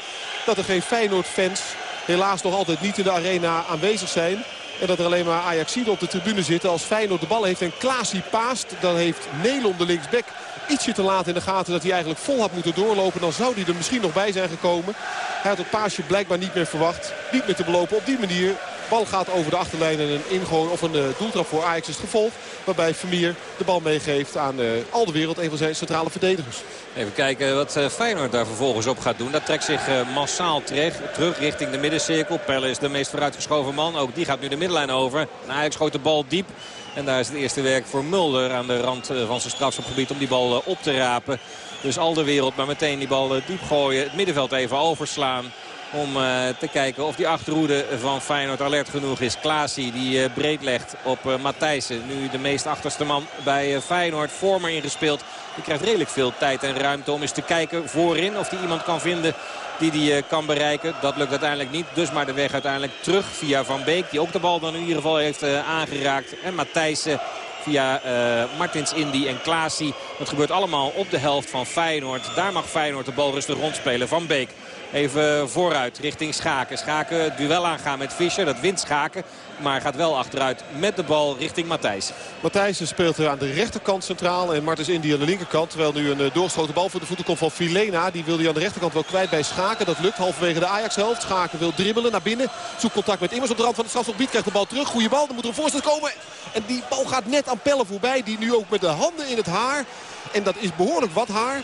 Dat er geen Feyenoord-fans helaas nog altijd niet in de arena aanwezig zijn. En dat er alleen maar Ajaxiden op de tribune zitten. Als Feyenoord de bal heeft en Klaasie paast. Dan heeft Nelon de linksback ietsje te laat in de gaten dat hij eigenlijk vol had moeten doorlopen. Dan zou hij er misschien nog bij zijn gekomen. Hij had het paasje blijkbaar niet meer verwacht. Niet meer te belopen op die manier. Bal gaat over de achterlijn en een ingooi of een uh, doeltrap voor Ajax is het gevolg. Waarbij Vermeer de bal meegeeft aan uh, al de wereld. Een van zijn centrale verdedigers. Even kijken wat uh, Feyenoord daar vervolgens op gaat doen. Dat trekt zich massaal terug, terug richting de middencirkel. Pelle is de meest vooruitgeschoven man. Ook die gaat nu de middenlijn over. En Ajax gooit de bal diep. En daar is het eerste werk voor Mulder aan de rand van zijn strafschopgebied om die bal op te rapen. Dus al de wereld maar meteen die bal diep gooien. Het middenveld even overslaan. Om uh, te kijken of die achterhoede van Feyenoord alert genoeg is. Klaasie die uh, breed legt op uh, Matthijssen. Nu de meest achterste man bij Feyenoord. Vormer ingespeeld. Die krijgt redelijk veel tijd en ruimte om eens te kijken voorin. Of hij iemand kan vinden die die kan bereiken. Dat lukt uiteindelijk niet. Dus maar de weg uiteindelijk terug via Van Beek. Die ook de bal dan in ieder geval heeft aangeraakt. En Matthijssen via uh, Martins Indy en Klaasie. Dat gebeurt allemaal op de helft van Feyenoord. Daar mag Feyenoord de bal rustig rondspelen. Van Beek even vooruit richting Schaken. Schaken duel aangaan met Fischer. Dat wint Schaken. Maar gaat wel achteruit met de bal richting Matthijs. Matthijs speelt er aan de rechterkant centraal. En Martens Indy aan de linkerkant. Terwijl nu een uh, doorgeschoten bal voor de voeten komt van Filena. Die wil hij aan de rechterkant wel kwijt bij Schaken. Dat lukt halverwege de Ajax-helft. Schaken wil dribbelen naar binnen. Zoekt contact met Immers op de rand van het strafgebied. Krijgt de bal terug. Goede bal. Dan moet er een voorstel komen. En die bal gaat net aan Pelle voorbij. Die nu ook met de handen in het haar. En dat is behoorlijk wat haar.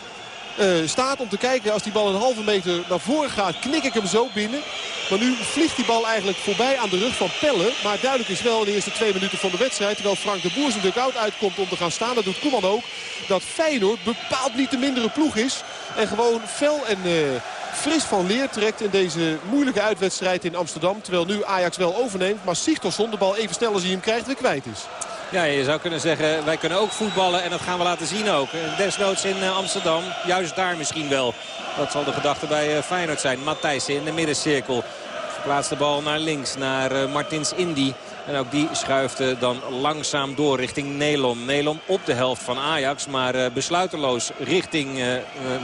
Uh, staat om te kijken als die bal een halve meter naar voren gaat. Knik ik hem zo binnen. Maar nu vliegt die bal eigenlijk voorbij aan de rug van Pelle. Maar duidelijk is wel in de eerste twee minuten van de wedstrijd. Terwijl Frank de Boer zijn dugout uitkomt om te gaan staan. Dat doet Koeman ook. Dat Feyenoord bepaald niet de mindere ploeg is. En gewoon fel en uh, fris van leer trekt in deze moeilijke uitwedstrijd in Amsterdam. Terwijl nu Ajax wel overneemt. Maar Sigtorsson de bal even snel als hij hem krijgt weer kwijt is. Ja, je zou kunnen zeggen, wij kunnen ook voetballen en dat gaan we laten zien ook. Desnoods in Amsterdam, juist daar misschien wel. Dat zal de gedachte bij Feyenoord zijn. Matthijssen in de middencirkel. Verplaatst de bal naar links, naar Martins Indy. En ook die schuift dan langzaam door richting Nelom. Nelom op de helft van Ajax, maar besluiteloos richting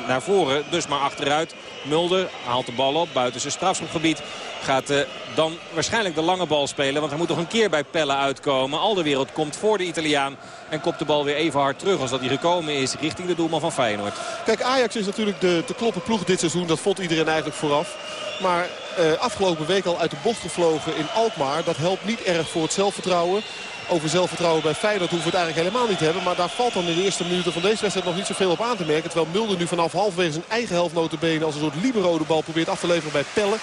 naar voren. Dus maar achteruit. Mulder haalt de bal op buiten zijn strafschopgebied. Gaat dan waarschijnlijk de lange bal spelen. Want hij moet nog een keer bij Pelle uitkomen. Al de wereld komt voor de Italiaan. En kopt de bal weer even hard terug als dat hij gekomen is. Richting de doelman van Feyenoord. Kijk, Ajax is natuurlijk de te kloppen ploeg dit seizoen. Dat vond iedereen eigenlijk vooraf. Maar uh, afgelopen week al uit de bocht gevlogen in Alkmaar. Dat helpt niet erg voor het zelfvertrouwen. Over zelfvertrouwen bij Feyenoord hoeven we het eigenlijk helemaal niet te hebben. Maar daar valt dan in de eerste minuten van deze wedstrijd nog niet zoveel op aan te merken. Terwijl Mulder nu vanaf halverwege zijn eigen helft notabene als een soort libero de bal probeert af te leveren bij Pelle.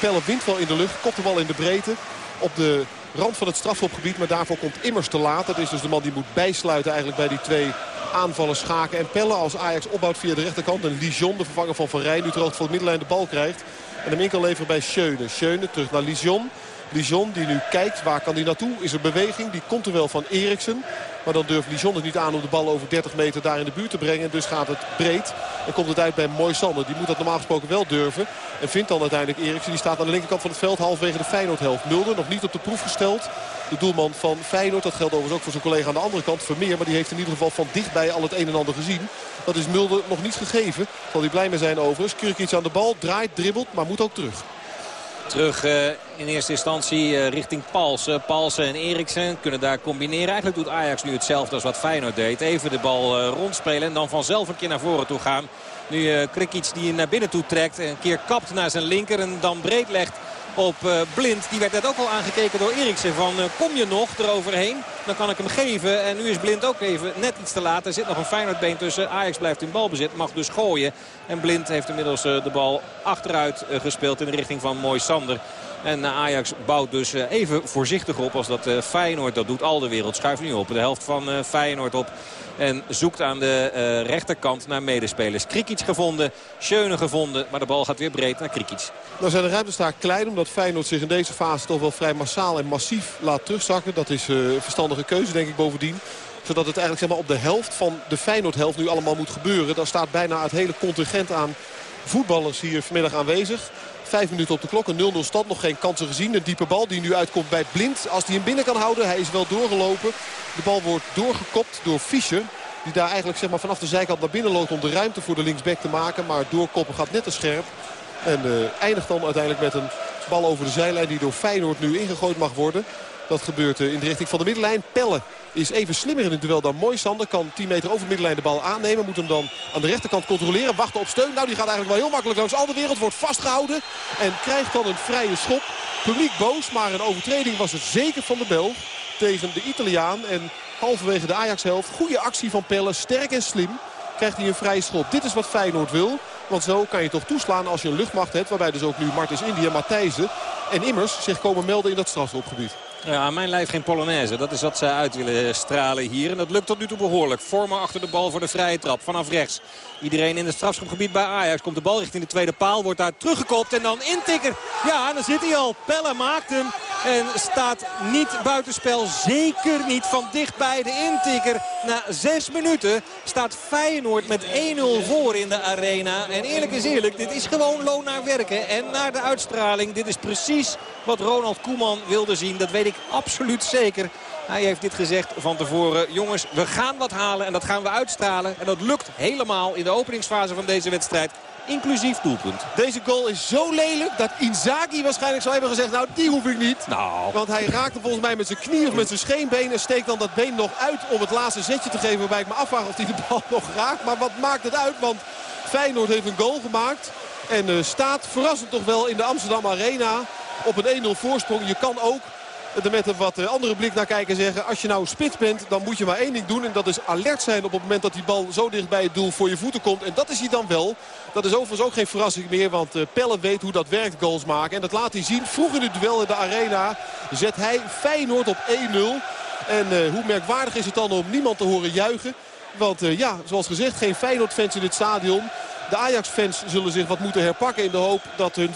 Pelle wint wel in de lucht, kopt de bal in de breedte. Op de rand van het strafschopgebied, maar daarvoor komt Immers te laat. Dat is dus de man die moet bijsluiten eigenlijk bij die twee aanvallen Schaken en Pelle. Als Ajax opbouwt via de rechterkant en Lijon, de vervanger van Van Rijn, nu terug voor het middenlijn de bal krijgt. En hem in leveren bij Schöne. Schöne terug naar Lijon. Lijon die nu kijkt waar kan hij naartoe. Is er beweging. Die komt er wel van Eriksen. Maar dan durft Lijon het niet aan om de bal over 30 meter daar in de buurt te brengen. Dus gaat het breed. En komt het uit bij Moisander. Die moet dat normaal gesproken wel durven. En vindt dan uiteindelijk Eriksen. Die staat aan de linkerkant van het veld. Halverwege de Feyenoord-helft. Mulder nog niet op de proef gesteld. De doelman van Feyenoord. Dat geldt overigens ook voor zijn collega aan de andere kant. Vermeer. Maar die heeft in ieder geval van dichtbij al het een en ander gezien. Dat is Mulder nog niet gegeven. Zal hij blij mee zijn overigens. Kurkic aan de bal. Draait, dribbelt. Maar moet ook terug. Terug uh, in eerste instantie uh, richting Palsen. Palsen en Eriksen kunnen daar combineren. Eigenlijk doet Ajax nu hetzelfde als wat Feyenoord deed. Even de bal uh, rondspelen en dan vanzelf een keer naar voren toe gaan. Nu Krikic die naar binnen toe trekt. Een keer kapt naar zijn linker en dan breed legt op uh, Blind. Die werd net ook al aangekeken door Eriksen. Van uh, kom je nog eroverheen? Dan kan ik hem geven. En nu is Blind ook even net iets te laat. Er zit nog een Feyenoordbeen tussen. Ajax blijft in balbezit. Mag dus gooien. En Blind heeft inmiddels uh, de bal achteruit gespeeld in de richting van Mooi Sander. En Ajax bouwt dus even voorzichtig op als dat Feyenoord dat doet. Al de wereld schuift nu op. De helft van Feyenoord op. En zoekt aan de uh, rechterkant naar medespelers. Krikic gevonden, Schöne gevonden. Maar de bal gaat weer breed naar Krikic. Nou zijn de ruimtes daar klein. Omdat Feyenoord zich in deze fase toch wel vrij massaal en massief laat terugzakken. Dat is uh, een verstandige keuze denk ik bovendien zodat het eigenlijk zeg maar, op de helft van de Feyenoord-helft nu allemaal moet gebeuren. Dan staat bijna het hele contingent aan voetballers hier vanmiddag aanwezig. Vijf minuten op de klok, een 0-0 stand. Nog geen kansen gezien. Een diepe bal die nu uitkomt bij Blind. Als hij hem binnen kan houden, hij is wel doorgelopen. De bal wordt doorgekopt door Fischer. Die daar eigenlijk zeg maar, vanaf de zijkant naar binnen loopt om de ruimte voor de linksback te maken. Maar doorkoppen gaat net te scherp. En uh, eindigt dan uiteindelijk met een bal over de zijlijn die door Feyenoord nu ingegooid mag worden. Dat gebeurt in de richting van de middenlijn. Pelle is even slimmer in het duel dan Moisander. Kan 10 meter over de middenlijn de bal aannemen. Moet hem dan aan de rechterkant controleren. Wachten op steun. Nou, die gaat eigenlijk wel heel makkelijk langs. Al de wereld wordt vastgehouden. En krijgt dan een vrije schop. Publiek boos, maar een overtreding was het zeker van de Belg. Tegen de Italiaan. En halverwege de Ajax-helft. Goede actie van Pelle. Sterk en slim. Krijgt hij een vrije schop. Dit is wat Feyenoord wil. Want zo kan je toch toeslaan als je een luchtmacht hebt. Waarbij dus ook nu Martens India, Matthijsen en Immers zich komen melden in dat strafschopgebied. Ja, aan mijn lijf geen Polonaise. Dat is wat ze uit willen stralen hier. En dat lukt tot nu toe behoorlijk. Vormen achter de bal voor de vrije trap. Vanaf rechts. Iedereen in het strafschopgebied bij Ajax. Komt de bal richting de tweede paal. Wordt daar teruggekopt. En dan intikker. Ja, dan zit hij al. Pelle maakt hem. En staat niet buitenspel. Zeker niet van dichtbij de intikker. Na zes minuten staat Feyenoord met 1-0 voor in de arena. En eerlijk is eerlijk, dit is gewoon loon naar werken. En naar de uitstraling. Dit is precies wat Ronald Koeman wilde zien. Dat weet ik absoluut zeker. Hij heeft dit gezegd van tevoren. Jongens, we gaan wat halen en dat gaan we uitstralen. En dat lukt helemaal in de openingsfase van deze wedstrijd. Inclusief doelpunt. Deze goal is zo lelijk dat Inzaghi waarschijnlijk zou hebben gezegd... nou, die hoef ik niet. Nou. Want hij raakte volgens mij met zijn knie of met zijn scheenbeen... en steekt dan dat been nog uit om het laatste zetje te geven... waarbij ik me afvraag of hij de bal nog raakt. Maar wat maakt het uit? Want Feyenoord heeft een goal gemaakt. En uh, staat verrassend toch wel in de Amsterdam Arena op een 1-0 voorsprong. Je kan ook er met een wat andere blik naar kijken en zeggen... als je nou spits bent, dan moet je maar één ding doen. En dat is alert zijn op het moment dat die bal zo dicht bij het doel voor je voeten komt. En dat is hij dan wel. Dat is overigens ook geen verrassing meer. Want uh, Pelle weet hoe dat werkt, goals maken. En dat laat hij zien. Vroeg in het duel in de arena zet hij Feyenoord op 1-0. En uh, hoe merkwaardig is het dan om niemand te horen juichen. Want ja, zoals gezegd, geen Feyenoord-fans in het stadion. De Ajax-fans zullen zich wat moeten herpakken in de hoop dat hun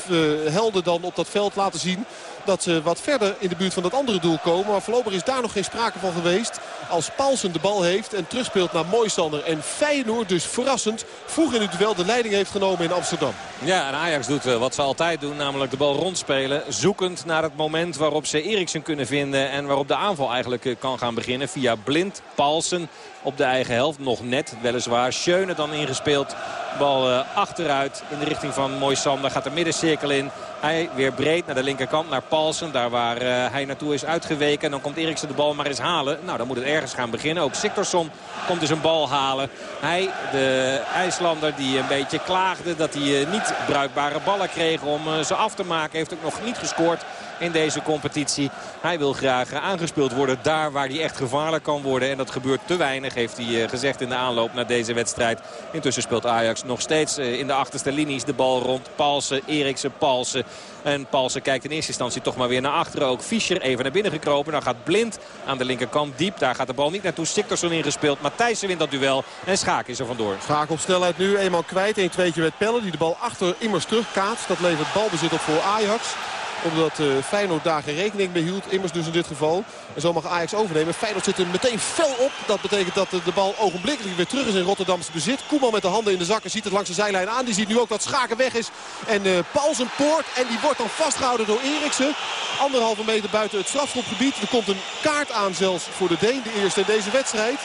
helden dan op dat veld laten zien dat ze wat verder in de buurt van dat andere doel komen. Maar voorlopig is daar nog geen sprake van geweest. Als Paulsen de bal heeft en terugspeelt naar Moisander. En Feyenoord dus verrassend vroeg in het duel de leiding heeft genomen in Amsterdam. Ja, en Ajax doet wat ze altijd doen. Namelijk de bal rondspelen. Zoekend naar het moment waarop ze Eriksen kunnen vinden. En waarop de aanval eigenlijk kan gaan beginnen. Via Blind, Paulsen op de eigen helft. Nog net, weliswaar. Schöne dan ingespeeld. Bal uh, achteruit in de richting van Moisander. Gaat de middencirkel in. Hij weer breed naar de linkerkant, naar Paulsen. Daar waar uh, hij naartoe is uitgeweken. En dan komt Eriksen de bal maar eens halen. Nou, dan moet het ergens gaan beginnen. Ook Siktorsson komt dus een bal halen. Hij, de IJslander, die een beetje klaagde dat hij uh, niet bruikbare ballen kreeg om ze af te maken. Heeft ook nog niet gescoord in deze competitie. Hij wil graag aangespeeld worden daar waar hij echt gevaarlijk kan worden. En dat gebeurt te weinig, heeft hij gezegd in de aanloop naar deze wedstrijd. Intussen speelt Ajax nog steeds in de achterste linies de bal rond. Palsen, Eriksen, Palsen. En Palsen kijkt in eerste instantie toch maar weer naar achteren. Ook Fischer even naar binnen gekropen. Dan gaat Blind aan de linkerkant diep. Daar gaat de bal niet naartoe. Siktorsson ingespeeld. Matthijssen wint dat duel. En Schaak is er vandoor. Schaak op snelheid nu. Eenmaal kwijt. Een tweetje met Pelle die de bal achter immers terugkaatst. Dat levert balbezit op voor Ajax omdat uh, Feyenoord daar geen rekening mee hield. Immers dus in dit geval. En zo mag Ajax overnemen. Feyenoord zit er meteen fel op. Dat betekent dat de bal ogenblikkelijk weer terug is in Rotterdamse bezit. Koeman met de handen in de zakken ziet het langs de zijlijn aan. Die ziet nu ook dat Schaken weg is. En uh, Paulsen poort. En die wordt dan vastgehouden door Eriksen. Anderhalve meter buiten het strafschopgebied. Er komt een kaart aan zelfs voor de Deen. De eerste in deze wedstrijd.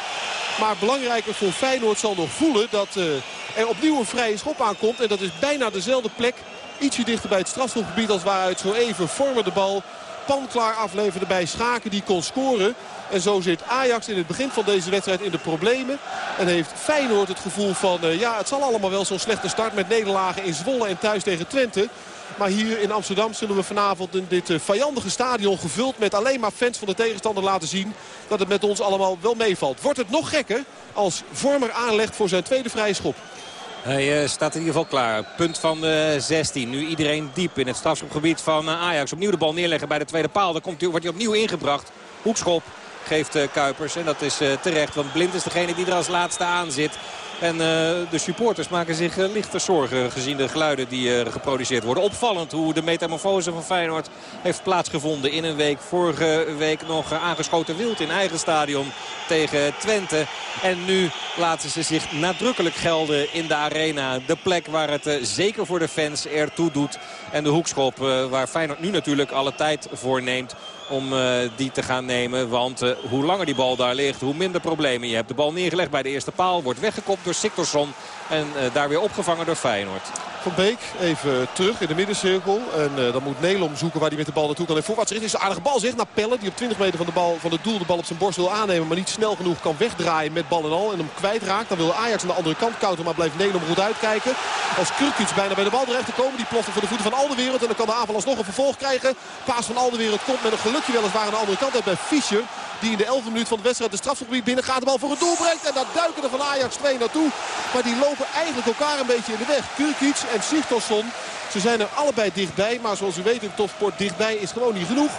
Maar belangrijker voor Feyenoord zal nog voelen dat uh, er opnieuw een vrije schop aankomt. En dat is bijna dezelfde plek ietsje dichter bij het strafschopgebied als waaruit zo even vormen de bal panklaar afleverde bij Schaken die kon scoren. En zo zit Ajax in het begin van deze wedstrijd in de problemen. En heeft Feyenoord het gevoel van, uh, ja het zal allemaal wel zo'n slechte start met nederlagen in Zwolle en thuis tegen Twente. Maar hier in Amsterdam zullen we vanavond in dit uh, vijandige stadion gevuld met alleen maar fans van de tegenstander laten zien dat het met ons allemaal wel meevalt. Wordt het nog gekker als Vormer aanlegt voor zijn tweede vrije schop. Hij uh, staat in ieder geval klaar. Punt van de 16. Nu iedereen diep in het strafschopgebied van uh, Ajax. Opnieuw de bal neerleggen bij de tweede paal. Dan komt, wordt hij opnieuw ingebracht. Hoekschop geeft uh, Kuipers. En dat is terecht. Want Blind is degene die er als laatste aan zit. En uh, de supporters maken zich uh, lichte zorgen gezien de geluiden die uh, geproduceerd worden. Opvallend hoe de metamorfose van Feyenoord heeft plaatsgevonden in een week. Vorige week nog aangeschoten wild in eigen stadion tegen Twente. En nu laten ze zich nadrukkelijk gelden in de arena. De plek waar het zeker voor de fans ertoe doet. En de hoekschop waar Feyenoord nu natuurlijk alle tijd voor neemt om uh, die te gaan nemen. Want uh, hoe langer die bal daar ligt, hoe minder problemen je hebt. De bal neergelegd bij de eerste paal, wordt weggekopt door Siktorsson. En uh, daar weer opgevangen door Feyenoord. Van Beek even terug in de middencirkel. En dan moet Nelom zoeken waar hij met de bal naartoe kan. En voorwaarts is een aardige bal zeg naar Pelle. Die op 20 meter van, de bal, van het doel de bal op zijn borst wil aannemen. Maar niet snel genoeg kan wegdraaien met bal en al. En hem kwijtraakt. Dan wil Ajax aan de andere kant kouten. Maar blijft Nelom goed uitkijken. Als Kurkic bijna bij de bal terecht te komen. Die ploft voor de voeten van Alderwereld. En dan kan de aanval alsnog een vervolg krijgen. Paas van Alderwereld komt met een gelukje weliswaar aan de andere kant uit bij Fischer. Die in de 11e minuut van de wedstrijd de strafgebied binnen gaat. De bal voor het doel brengt. En daar duiken er van Ajax 2 naartoe. Maar die lopen eigenlijk elkaar een beetje in de weg. Kurkic en Sigtorsson. Ze zijn er allebei dichtbij. Maar zoals u weet in topsport dichtbij is gewoon niet genoeg.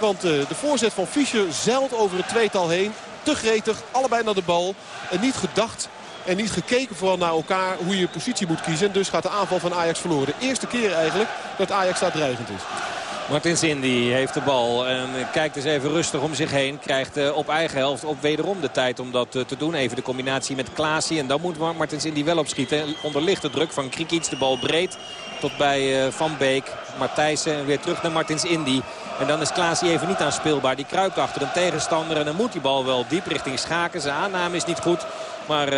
Want uh, de voorzet van Fischer zeilt over het tweetal heen. Te gretig. Allebei naar de bal. En niet gedacht en niet gekeken vooral naar elkaar hoe je positie moet kiezen. En dus gaat de aanval van Ajax verloren. De eerste keer eigenlijk dat Ajax daar dreigend is. Martin Cindy heeft de bal en kijkt eens even rustig om zich heen. Krijgt op eigen helft op wederom de tijd om dat te doen. Even de combinatie met Klaasie. En dan moet Martin Cindy wel opschieten. Onder lichte druk van Krikic. De bal breed tot bij Van Beek. Martijsen en weer terug naar Martins Indy. En dan is Klaas even niet aanspeelbaar. Die kruipt achter een tegenstander en dan moet die bal wel diep richting Schaken. Zijn aanname is niet goed. Maar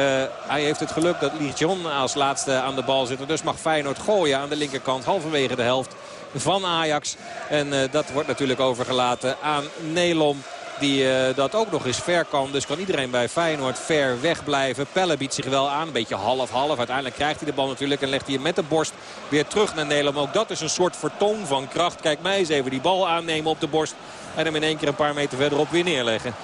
hij heeft het geluk dat Ligion als laatste aan de bal zit. Dus mag Feyenoord gooien aan de linkerkant. Halverwege de helft van Ajax. En uh, dat wordt natuurlijk overgelaten aan Nelom. Die uh, dat ook nog eens ver kan. Dus kan iedereen bij Feyenoord ver wegblijven. Pelle biedt zich wel aan. Een beetje half-half. Uiteindelijk krijgt hij de bal natuurlijk. En legt hij hem met de borst weer terug naar Nelom. Ook dat is een soort vertoon van kracht. Kijk mij eens even die bal aannemen op de borst. En hem in één keer een paar meter verderop weer neerleggen.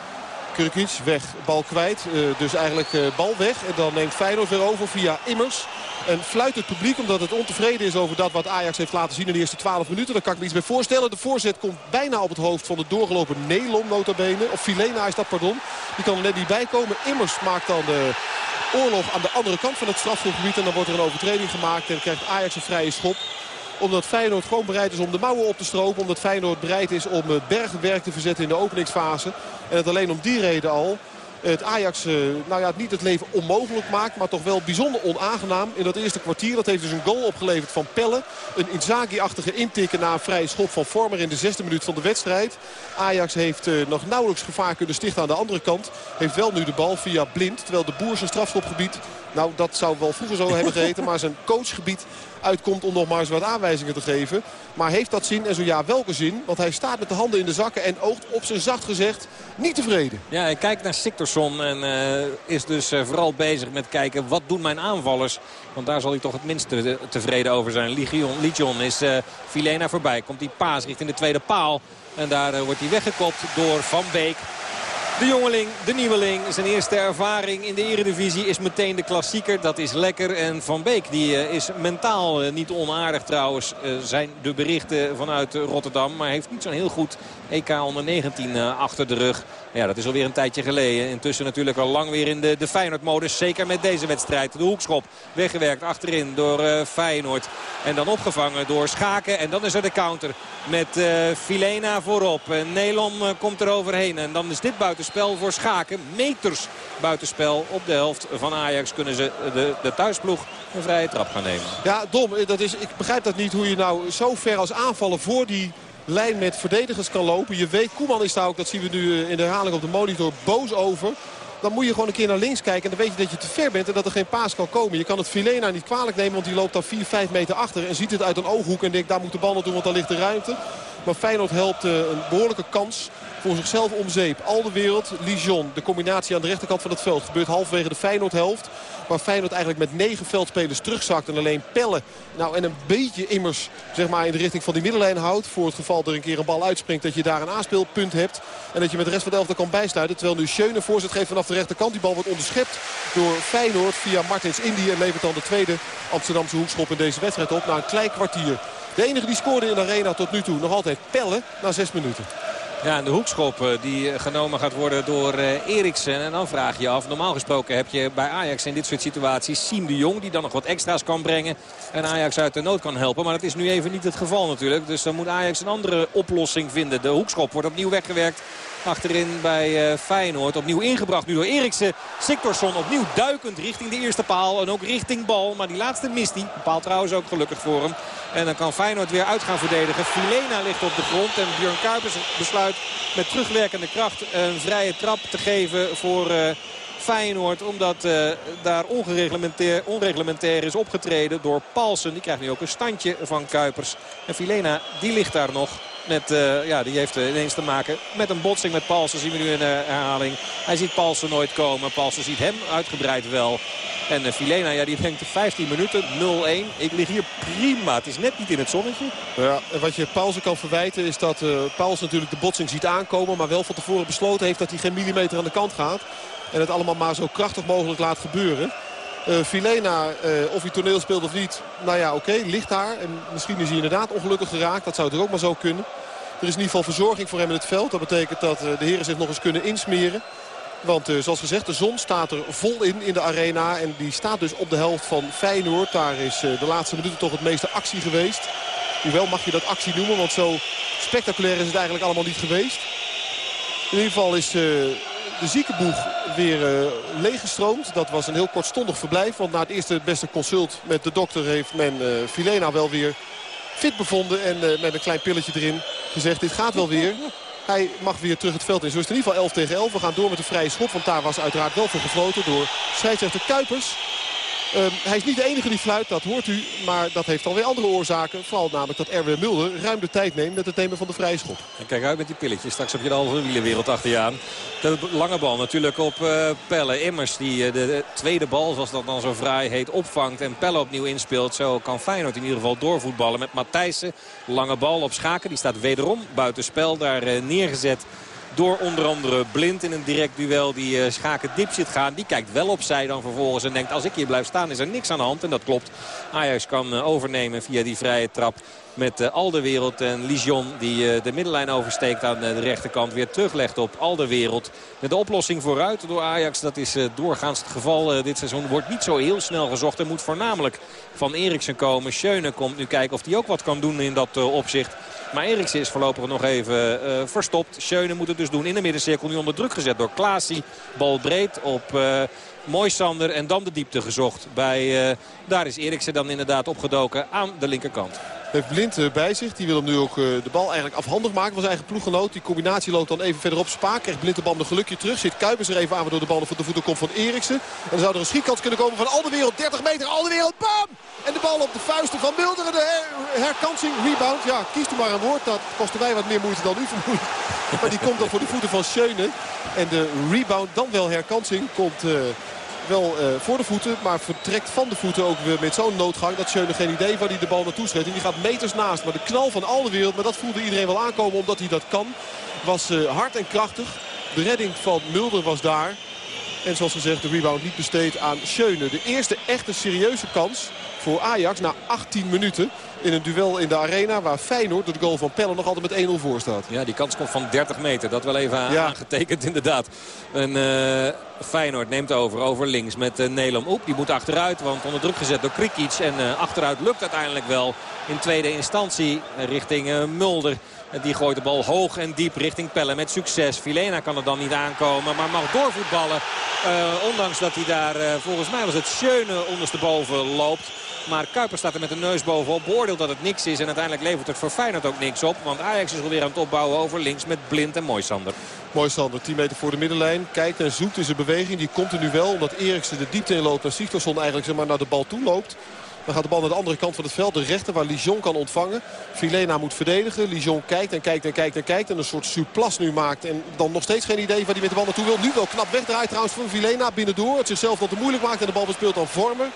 Kurkic weg, bal kwijt. Uh, dus eigenlijk bal weg. En dan neemt Feyenoord weer over via Immers. En fluit het publiek omdat het ontevreden is over dat wat Ajax heeft laten zien in de eerste 12 minuten. Daar kan ik me iets bij voorstellen. De voorzet komt bijna op het hoofd van de doorgelopen Nelom notabene. Of Filena is dat, pardon. Die kan er net niet bij komen. Immers maakt dan de oorlog aan de andere kant van het strafschopgebied. En dan wordt er een overtreding gemaakt en krijgt Ajax een vrije schop omdat Feyenoord gewoon bereid is om de mouwen op te stropen. Omdat Feyenoord bereid is om het bergenwerk te verzetten in de openingsfase. En het alleen om die reden al het Ajax nou ja, niet het leven onmogelijk maakt. Maar toch wel bijzonder onaangenaam in dat eerste kwartier. Dat heeft dus een goal opgeleverd van Pelle. Een Inzaghi-achtige intikken na een vrije schop van Vormer in de zesde minuut van de wedstrijd. Ajax heeft uh, nog nauwelijks gevaar kunnen stichten aan de andere kant. Heeft wel nu de bal via Blind. Terwijl de Boer zijn strafschopgebied... Nou, dat zou wel vroeger zo hebben geheten. Maar zijn coachgebied uitkomt om nog maar eens wat aanwijzingen te geven. Maar heeft dat zin en zo ja, welke zin? Want hij staat met de handen in de zakken en oogt op zijn zacht gezegd niet tevreden. Ja, hij kijkt naar Siktorsson en uh, is dus uh, vooral bezig met kijken wat doen mijn aanvallers. Want daar zal hij toch het minst te, tevreden over zijn. Ligion, Ligion is uh, Filena voorbij. Komt die paas richting de tweede paal. En daar wordt hij weggekopt door Van Beek. De jongeling, de nieuweling, zijn eerste ervaring in de eredivisie is meteen de klassieker. Dat is lekker. En Van Beek die uh, is mentaal uh, niet onaardig trouwens. Uh, zijn de berichten vanuit Rotterdam. Maar heeft niet zo'n heel goed EK onder 19 achter de rug. Ja, dat is alweer een tijdje geleden. Intussen natuurlijk al lang weer in de, de Feyenoord-modus. Zeker met deze wedstrijd. De hoekschop weggewerkt achterin door uh, Feyenoord. En dan opgevangen door Schaken. En dan is er de counter met uh, Filena voorop. Nelom uh, komt er overheen. En dan is dit buitenspel voor Schaken. Meters buitenspel op de helft van Ajax kunnen ze de, de thuisploeg een vrije trap gaan nemen. Ja, dom. Dat is, ik begrijp dat niet hoe je nou zo ver als aanvallen voor die lijn met verdedigers kan lopen. Je weet, Koeman is daar ook, dat zien we nu in de herhaling op de monitor, boos over. Dan moet je gewoon een keer naar links kijken. En dan weet je dat je te ver bent en dat er geen paas kan komen. Je kan het Filena niet kwalijk nemen, want die loopt dan 4, 5 meter achter. En ziet het uit een ooghoek en denkt, daar moet de bal naartoe, want daar ligt de ruimte. Maar Feyenoord helpt uh, een behoorlijke kans voor zichzelf om zeep. Al de wereld, Lijon, de combinatie aan de rechterkant van het veld. Gebeurt halverwege de Feyenoord-helft. Waar Feyenoord eigenlijk met negen veldspelers terugzakt. En alleen Pelle nou, en een beetje immers zeg maar, in de richting van die middenlijn houdt. Voor het geval er een keer een bal uitspringt dat je daar een aanspeelpunt hebt. En dat je met de rest van de elftal kan bijsluiten. Terwijl nu Schöne voorzet geeft vanaf de rechterkant. Die bal wordt onderschept door Feyenoord via Martins Indy. En levert dan de tweede Amsterdamse hoekschop in deze wedstrijd op. Na een klein kwartier. De enige die scoorde in de arena tot nu toe nog altijd Pelle na zes minuten. Ja, de hoekschop die genomen gaat worden door Eriksen. En dan vraag je af, normaal gesproken heb je bij Ajax in dit soort situaties Siem de Jong. Die dan nog wat extra's kan brengen en Ajax uit de nood kan helpen. Maar dat is nu even niet het geval natuurlijk. Dus dan moet Ajax een andere oplossing vinden. De hoekschop wordt opnieuw weggewerkt achterin bij uh, Feyenoord. Opnieuw ingebracht nu door Eriksen. Siktorsson opnieuw duikend richting de eerste paal. En ook richting bal. Maar die laatste mist hij. De paal trouwens ook gelukkig voor hem. En dan kan Feyenoord weer uit gaan verdedigen. Filena ligt op de grond. En Björn Kuipers besluit met terugwerkende kracht een vrije trap te geven voor... Uh, Feyenoord. Omdat uh, daar ongereglementair, onreglementair is opgetreden door Paulsen. Die krijgt nu ook een standje van Kuipers. En Filena die ligt daar nog. Met, uh, ja, die heeft uh, ineens te maken met een botsing met Paulsen. Zien we nu in de herhaling. Hij ziet Paulsen nooit komen. Paulsen ziet hem uitgebreid wel. En Filena, ja, die denkt 15 minuten, 0-1. Ik lig hier prima. Het is net niet in het zonnetje. Ja, en wat je Paulsen kan verwijten is dat uh, natuurlijk de botsing ziet aankomen. Maar wel van tevoren besloten heeft dat hij geen millimeter aan de kant gaat. En het allemaal maar zo krachtig mogelijk laat gebeuren. Uh, Filena, uh, of hij toneel speelt of niet, nou ja, oké, ligt daar. En misschien is hij inderdaad ongelukkig geraakt. Dat zou er ook maar zo kunnen. Er is in ieder geval verzorging voor hem in het veld. Dat betekent dat uh, de heren zich nog eens kunnen insmeren. Want zoals gezegd, de zon staat er vol in in de arena. En die staat dus op de helft van Feyenoord. Daar is de laatste minuten toch het meeste actie geweest. Hoewel mag je dat actie noemen, want zo spectaculair is het eigenlijk allemaal niet geweest. In ieder geval is de ziekenboeg weer uh, leeggestroomd. Dat was een heel kortstondig verblijf. Want na het eerste beste consult met de dokter heeft men uh, Filena wel weer fit bevonden en eh, met een klein pilletje erin gezegd dit gaat wel weer. Hij mag weer terug het veld in. Zo is het in ieder geval 11 tegen 11. We gaan door met de vrije schop. Want daar was uiteraard wel voor gefloten door scheidsrechter Kuipers. Ehm, hij is niet de enige die fluit, dat hoort u. Maar dat heeft alweer andere oorzaken. Vooral namelijk dat Erwin Mulder ruim de tijd neemt met het nemen van de vrije schop. En kijk uit met die pilletjes. Straks heb je de halve wielenwereld achter je aan. De lange bal natuurlijk op uh, Pelle. Immers die uh, de tweede bal, zoals dat dan zo fraai heet, opvangt. En Pelle opnieuw inspeelt. Zo kan Feyenoord in ieder geval doorvoetballen met Matthijssen. Lange bal op Schaken. Die staat wederom buitenspel. Daar uh, neergezet door onder andere Blind in een direct duel die uh, Schaken diep zit gaan. Die kijkt wel opzij dan vervolgens en denkt als ik hier blijf staan is er niks aan de hand. En dat klopt. Ajax kan uh, overnemen via die vrije trap met uh, Alderwereld en Lijon die de middenlijn oversteekt aan de rechterkant. Weer teruglegt op Alderwereld. Met de oplossing vooruit door Ajax. Dat is doorgaans het geval dit seizoen. Wordt niet zo heel snel gezocht. Er moet voornamelijk van Eriksen komen. Schöne komt nu kijken of hij ook wat kan doen in dat opzicht. Maar Eriksen is voorlopig nog even verstopt. Schöne moet het dus doen in de middencirkel. Nu onder druk gezet door Klaasie. Bal breed op uh, Moisander en dan de diepte gezocht. Bij, daar is Eriksen dan inderdaad opgedoken aan de linkerkant. Heeft Blind bij zich. Die wil hem nu ook de bal eigenlijk afhandig maken van zijn eigen ploeggenoot. Die combinatie loopt dan even verderop. Spaak krijgt Blind de bal een gelukje terug. Zit Kuipers er even aan waardoor de bal voor de voeten komt van Eriksen. En dan zou er een schietkans kunnen komen van al de wereld. 30 meter, al de wereld. Bam! En de bal op de vuisten van Mulder. En de her herkansing, rebound. Ja, kiest u maar een woord. Dat kostte wij wat meer moeite dan u vermoeid. Maar die komt dan voor de voeten van Schöne. En de rebound, dan wel herkansing, komt... Uh, wel uh, voor de voeten, maar vertrekt van de voeten ook weer met zo'n noodgang. Dat Schöne geen idee waar hij de bal naartoe schiet. En die gaat meters naast. Maar de knal van al de wereld, maar dat voelde iedereen wel aankomen omdat hij dat kan. Was uh, hard en krachtig. De redding van Mulder was daar. En zoals gezegd, de rebound niet besteed aan Schöne. De eerste echte serieuze kans voor Ajax na 18 minuten. In een duel in de arena waar Feyenoord door de goal van Pelle nog altijd met 1-0 voor staat. Ja, die kans komt van 30 meter. Dat wel even ja. aangetekend inderdaad. En uh, Feyenoord neemt over, over links met uh, Nelom. Oep, die moet achteruit, want onder druk gezet door Krikic. En uh, achteruit lukt uiteindelijk wel in tweede instantie richting Mulder. Die gooit de bal hoog en diep richting Pelle met succes. Filena kan er dan niet aankomen, maar mag doorvoetballen. Ondanks dat hij daar, volgens mij was het Schöne ondersteboven loopt. Maar Kuiper staat er met de neus bovenop. Beoordeelt dat het niks is. En uiteindelijk levert het voor Feyenoord ook niks op. Want Ajax is alweer aan het opbouwen over links met Blind en Moisander. Moisander 10 meter voor de middenlijn. Kijkt en zoekt in zijn beweging. Die komt er nu wel. Omdat Eriksen de diepte in loopt. En Sigtorsson eigenlijk zeg maar, naar de bal toe loopt. Dan gaat de bal naar de andere kant van het veld. De rechter waar Lijon kan ontvangen. Filena moet verdedigen. Lijon kijkt en kijkt en kijkt en kijkt. En een soort surplus nu maakt. En dan nog steeds geen idee waar hij met de bal naartoe wil. Nu wel knap wegdraait trouwens van Filena binnendoor. Het zichzelf wat te moeilijk maakt. En de bal bespeelt dan Vormer.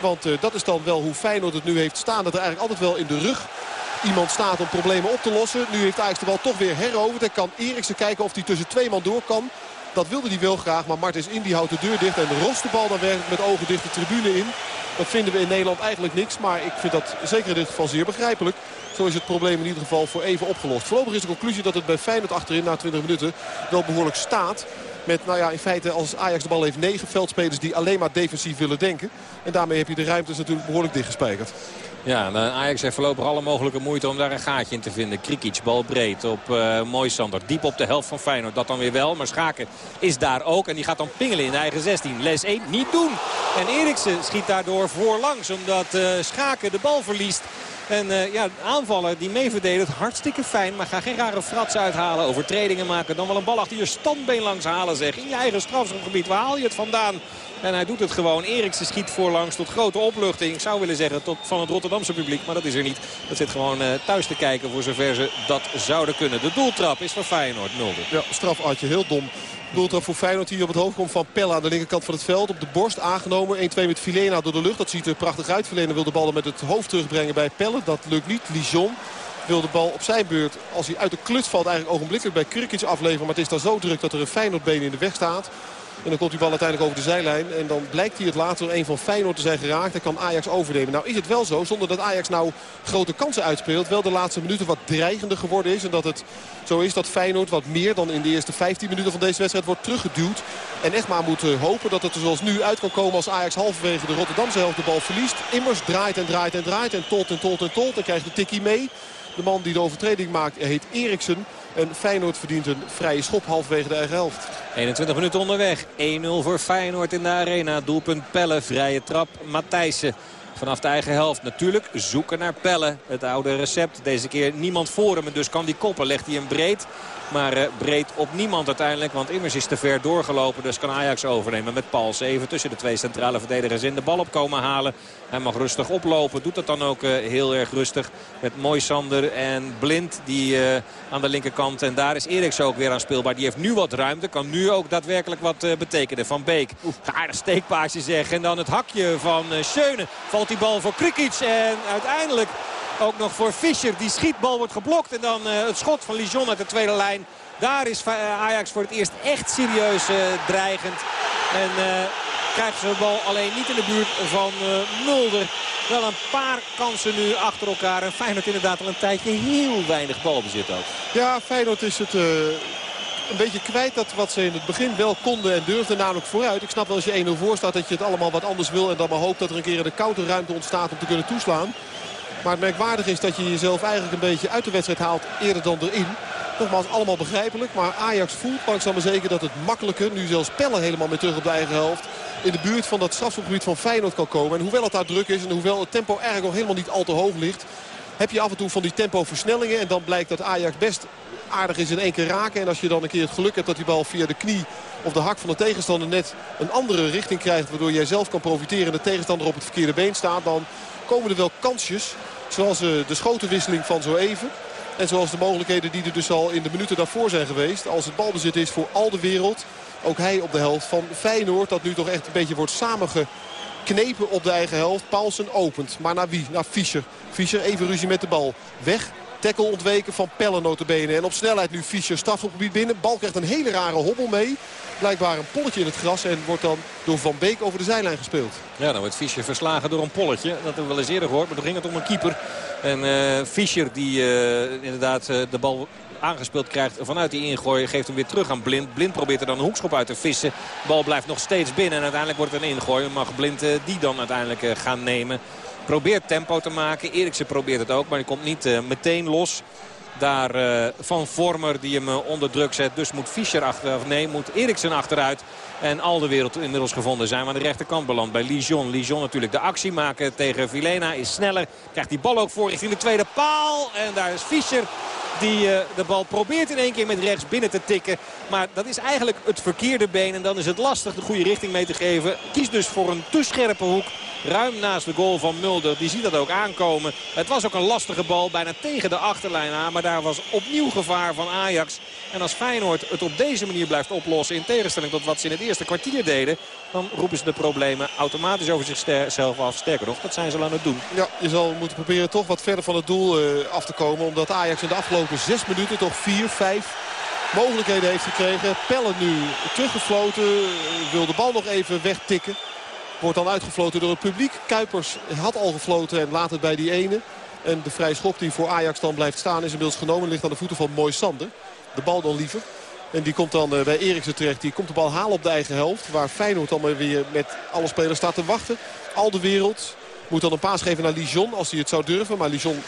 Want uh, dat is dan wel hoe Feyenoord het nu heeft staan. Dat er eigenlijk altijd wel in de rug iemand staat om problemen op te lossen. Nu heeft Ajax de bal toch weer heroverd. En kan Eriksen kijken of hij tussen twee man door kan. Dat wilde hij wel graag. Maar Martens Indy houdt de deur dicht. En rost de bal dan werkelijk met ogen dicht de tribune in. Dat vinden we in Nederland eigenlijk niks. Maar ik vind dat zeker in dit geval zeer begrijpelijk. Zo is het probleem in ieder geval voor even opgelost. Voorlopig is de conclusie dat het bij Feyenoord achterin na 20 minuten wel behoorlijk staat. Met, nou ja, in feite als Ajax de bal heeft negen veldspelers die alleen maar defensief willen denken. En daarmee heb je de ruimtes natuurlijk behoorlijk dichtgespijkerd. Ja, Ajax heeft voorlopig alle mogelijke moeite om daar een gaatje in te vinden. Krikic, bal breed op uh, Moisander. Diep op de helft van Feyenoord. Dat dan weer wel. Maar Schaken is daar ook. En die gaat dan pingelen in de eigen 16. Les 1 niet doen. En Eriksen schiet daardoor voorlangs. Omdat uh, Schaken de bal verliest. En uh, ja, aanvaller die meeverdedigt, hartstikke fijn. Maar ga geen rare frats uithalen, overtredingen maken. Dan wel een bal achter je standbeen langs halen zeg. In je eigen strafschopgebied, waar haal je het vandaan? En hij doet het gewoon. Eriksen schiet voorlangs tot grote opluchting. Ik zou willen zeggen tot van het Rotterdamse publiek. Maar dat is er niet. Dat zit gewoon uh, thuis te kijken voor zover ze dat zouden kunnen. De doeltrap is voor Feyenoord 0 Ja, strafatje. Heel dom. Doeltrap voor Feyenoord die op het hoofd komt van Pella aan de linkerkant van het veld. Op de borst aangenomen. 1-2 met Filena door de lucht. Dat ziet er prachtig uit. Filena wil de bal met het hoofd terugbrengen bij Pelle. Dat lukt niet. Lijon wil de bal op zijn beurt, als hij uit de kluts valt, eigenlijk ogenblikkelijk bij Kurkic afleveren. Maar het is dan zo druk dat er een Feyenoordbeen in de weg staat. En dan komt die bal uiteindelijk over de zijlijn. En dan blijkt hij het later een van Feyenoord te zijn geraakt. En kan Ajax overnemen. Nou is het wel zo, zonder dat Ajax nou grote kansen uitspeelt. Wel de laatste minuten wat dreigender geworden is. En dat het zo is dat Feyenoord wat meer dan in de eerste 15 minuten van deze wedstrijd wordt teruggeduwd. En echt maar moet hopen dat het er zoals nu uit kan komen als Ajax halverwege de Rotterdamse helft de bal verliest. Immers draait en draait en draait en tolt en tolt en tolt. En krijgt de tikkie mee. De man die de overtreding maakt heet Eriksen. En Feyenoord verdient een vrije schop halverwege de eigen helft. 21 minuten onderweg. 1-0 voor Feyenoord in de arena. Doelpunt Pelle, vrije trap Matthijssen. vanaf de eigen helft. Natuurlijk zoeken naar Pelle. Het oude recept. Deze keer niemand voor hem. En dus kan die koppen. Legt hij hem breed. Maar uh, breed op niemand uiteindelijk. Want Immers is te ver doorgelopen. Dus kan Ajax overnemen met Pals. Even tussen de twee centrale verdedigers in de bal op komen halen. Hij mag rustig oplopen. Doet dat dan ook uh, heel erg rustig. Met Moisander en Blind die uh, aan de linkerkant. En daar is Eriks ook weer aan speelbaar. Die heeft nu wat ruimte. Kan nu ook daadwerkelijk wat betekenen. Van Beek. Aardig steekpaasje zeg. En dan het hakje van Schöne. Valt die bal voor Krikic. En uiteindelijk ook nog voor Fischer. Die schietbal wordt geblokt. En dan uh, het schot van Lijon uit de tweede lijn. Daar is Ajax voor het eerst echt serieus uh, dreigend. En krijgt ze de bal alleen niet in de buurt van Mulder. Wel een paar kansen nu achter elkaar. En Feyenoord inderdaad al een tijdje heel weinig balbezit ook. Ja, Feyenoord is het een beetje kwijt dat wat ze in het begin wel konden en durfden namelijk vooruit. Ik snap wel als je 1-0 voor staat dat je het allemaal wat anders wil. En dan maar hoopt dat er een keer de counterruimte ontstaat om te kunnen toeslaan. Maar het merkwaardig is dat je jezelf eigenlijk een beetje uit de wedstrijd haalt eerder dan erin. Nogmaals, allemaal begrijpelijk. Maar Ajax voelt langzaam maar zeker dat het makkelijker, nu zelfs Pelle helemaal mee terug op de eigen helft, in de buurt van dat strafschopgebied van Feyenoord kan komen. En hoewel het daar druk is en hoewel het tempo eigenlijk nog helemaal niet al te hoog ligt, heb je af en toe van die tempoversnellingen. En dan blijkt dat Ajax best aardig is in één keer raken. En als je dan een keer het geluk hebt dat die bal via de knie of de hak van de tegenstander net een andere richting krijgt. Waardoor jij zelf kan profiteren en de tegenstander op het verkeerde been staat. Dan komen er wel kansjes. Zoals eh, de schotenwisseling van zo even. En zoals de mogelijkheden die er dus al in de minuten daarvoor zijn geweest. Als het balbezit is voor al de wereld. Ook hij op de helft van Feyenoord. Dat nu toch echt een beetje wordt samengeknepen op de eigen helft. Paulsen opent. Maar naar wie? Naar Fischer. Fischer even ruzie met de bal. Weg. Tackle ontweken van Pelle notabene. En op snelheid nu Fischer strafgebied binnen. Bal krijgt een hele rare hobbel mee. Blijkbaar een polletje in het gras. En wordt dan door Van Beek over de zijlijn gespeeld. Ja, dan wordt Fischer verslagen door een polletje. Dat hebben we wel eens eerder gehoord. Maar toen ging het om een keeper. En uh, Fischer die uh, inderdaad uh, de bal aangespeeld krijgt vanuit die ingooi. Geeft hem weer terug aan Blind. Blind probeert er dan een hoekschop uit te vissen. De bal blijft nog steeds binnen. En uiteindelijk wordt het een ingooi. Mag Blind die dan uiteindelijk gaan nemen. Probeert tempo te maken. Eriksen probeert het ook. Maar hij komt niet meteen los. Daar uh, Van Vormer die hem onder druk zet. Dus moet Fischer achter, of nee, moet Eriksen achteruit. En al de wereld inmiddels gevonden zijn. Maar de rechterkant beland bij Lijon. Lijon natuurlijk de actie maken tegen Vilena. Is sneller. Krijgt die bal ook voor richting de tweede paal. En daar is Fischer die uh, de bal probeert in één keer met rechts binnen te tikken. Maar dat is eigenlijk het verkeerde been. En dan is het lastig de goede richting mee te geven. Kies dus voor een te scherpe hoek. Ruim naast de goal van Mulder. Die ziet dat ook aankomen. Het was ook een lastige bal. Bijna tegen de achterlijn aan. Maar daar was opnieuw gevaar van Ajax. En als Feyenoord het op deze manier blijft oplossen. In tegenstelling tot wat ze in het eerste kwartier deden. Dan roepen ze de problemen automatisch over zichzelf af. Sterker nog, dat zijn ze al aan het doen. Ja, je zal moeten proberen toch wat verder van het doel uh, af te komen. Omdat Ajax in de afgelopen zes minuten toch vier, vijf mogelijkheden heeft gekregen. Pelle nu teruggefloten. Wil de bal nog even wegtikken. Wordt dan uitgefloten door het publiek. Kuipers had al gefloten en laat het bij die ene. En de vrije schop die voor Ajax dan blijft staan is inmiddels genomen. Ligt aan de voeten van Moisander. De bal dan liever. En die komt dan bij Eriksen terecht. Die komt de bal halen op de eigen helft. Waar Feyenoord dan weer met alle spelers staat te wachten. Al de wereld moet dan een paas geven naar Lijon als hij het zou durven. Maar Lijon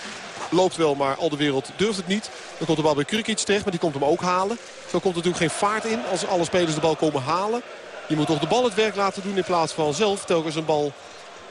loopt wel, maar al de wereld durft het niet. Dan komt de bal bij Kurkic terecht, maar die komt hem ook halen. Zo komt er natuurlijk geen vaart in als alle spelers de bal komen halen. Je moet toch de bal het werk laten doen in plaats van zelf telkens een bal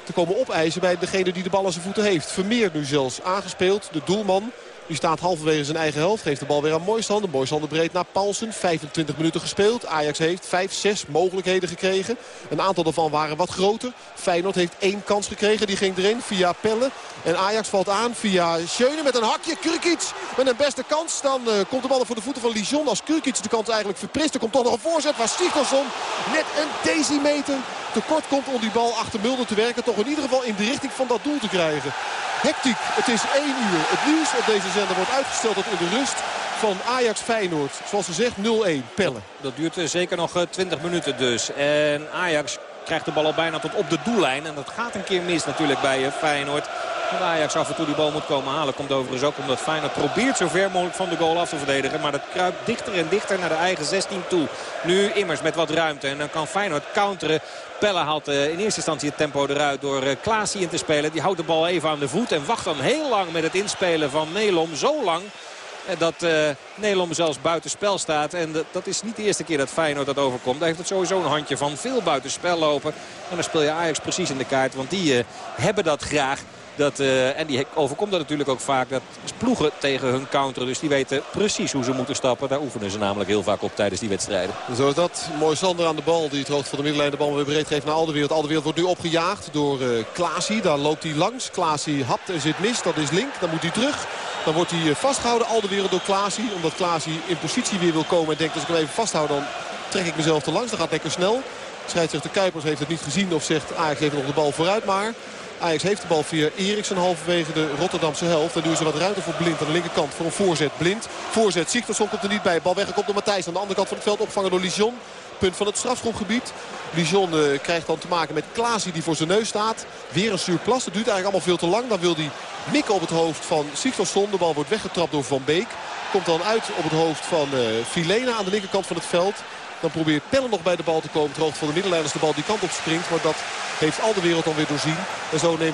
te komen opeisen bij degene die de bal aan zijn voeten heeft. Vermeer nu zelfs aangespeeld, de doelman. Die staat halverwege zijn eigen helft. Geeft de bal weer aan Moisander. Moisander breed naar Paulsen. 25 minuten gespeeld. Ajax heeft 5, 6 mogelijkheden gekregen. Een aantal daarvan waren wat groter. Feyenoord heeft één kans gekregen. Die ging erin via Pelle. En Ajax valt aan via Schöne met een hakje. Kurkic met een beste kans. Dan uh, komt de bal voor de voeten van Lijon. Als Kurkic de kans eigenlijk verprist. Er komt toch nog een voorzet waar Sigtorsson net een decimeter tekort komt om die bal achter Mulder te werken. Toch in ieder geval in de richting van dat doel te krijgen. Hectiek. Het is 1 uur. Het nieuws op deze zender wordt uitgesteld tot in de rust van Ajax Feyenoord. Zoals gezegd 0-1. Pellen. Dat duurt zeker nog 20 minuten dus. En Ajax krijgt de bal al bijna tot op de doellijn. En dat gaat een keer mis natuurlijk bij Feyenoord. Ajax af en toe die bal moet komen halen. Komt overigens ook omdat Feyenoord probeert zo ver mogelijk van de goal af te verdedigen. Maar dat kruipt dichter en dichter naar de eigen 16 toe. Nu immers met wat ruimte. En dan kan Feyenoord counteren. Pelle haalt in eerste instantie het tempo eruit door Klaas in te spelen. Die houdt de bal even aan de voet en wacht dan heel lang met het inspelen van Nelom. Zo lang En dat uh, Nederland zelfs buitenspel staat. En dat, dat is niet de eerste keer dat Feyenoord dat overkomt. Daar heeft het sowieso een handje van. Veel buitenspel lopen. En dan speel je Ajax precies in de kaart. Want die hebben dat graag. Dat, uh, en die overkomt dat natuurlijk ook vaak. Dat ploegen tegen hun counter. Dus die weten precies hoe ze moeten stappen. Daar oefenen ze namelijk heel vaak op tijdens die wedstrijden. Zo is dat. Mooi Sander aan de bal. Die het hoogte van de middenlijn de bal weer breed geeft naar Alderwereld. Alderwereld wordt nu opgejaagd door uh. Daar loopt hij langs. Klaasie hapt en zit mis. Dat is link. Dan moet hij terug. Dan wordt hij eh, vastgehouden. Alderwereld door Klaasie. Omdat Klaasie in positie weer wil komen. En denkt als ik hem even vasthoud dan trek ik mezelf te langs. Dan gaat lekker snel. Scheidsrechter Kuipers heeft het niet gezien of zegt Ajax heeft nog de bal vooruit. Maar Ajax heeft de bal via Eriksen halverwege de Rotterdamse helft. En is er wat ruimte voor Blind aan de linkerkant voor een voorzet. Blind, voorzet. Sigtorsson komt er niet bij. Bal weggekomen door Matthijs. Aan de andere kant van het veld opvangen door Lijon. Punt van het strafschopgebied. Lijon uh, krijgt dan te maken met Klaasie die voor zijn neus staat. Weer een stuurplas. Dat duurt eigenlijk allemaal veel te lang. Dan wil hij mikken op het hoofd van Sigtorsson. De bal wordt weggetrapt door Van Beek. Komt dan uit op het hoofd van uh, Filena aan de linkerkant van het veld. Dan probeert Pelle nog bij de bal te komen. Hoogte van de middenlijn als de bal die kant op springt. Maar dat heeft al de wereld dan weer doorzien. En zo neemt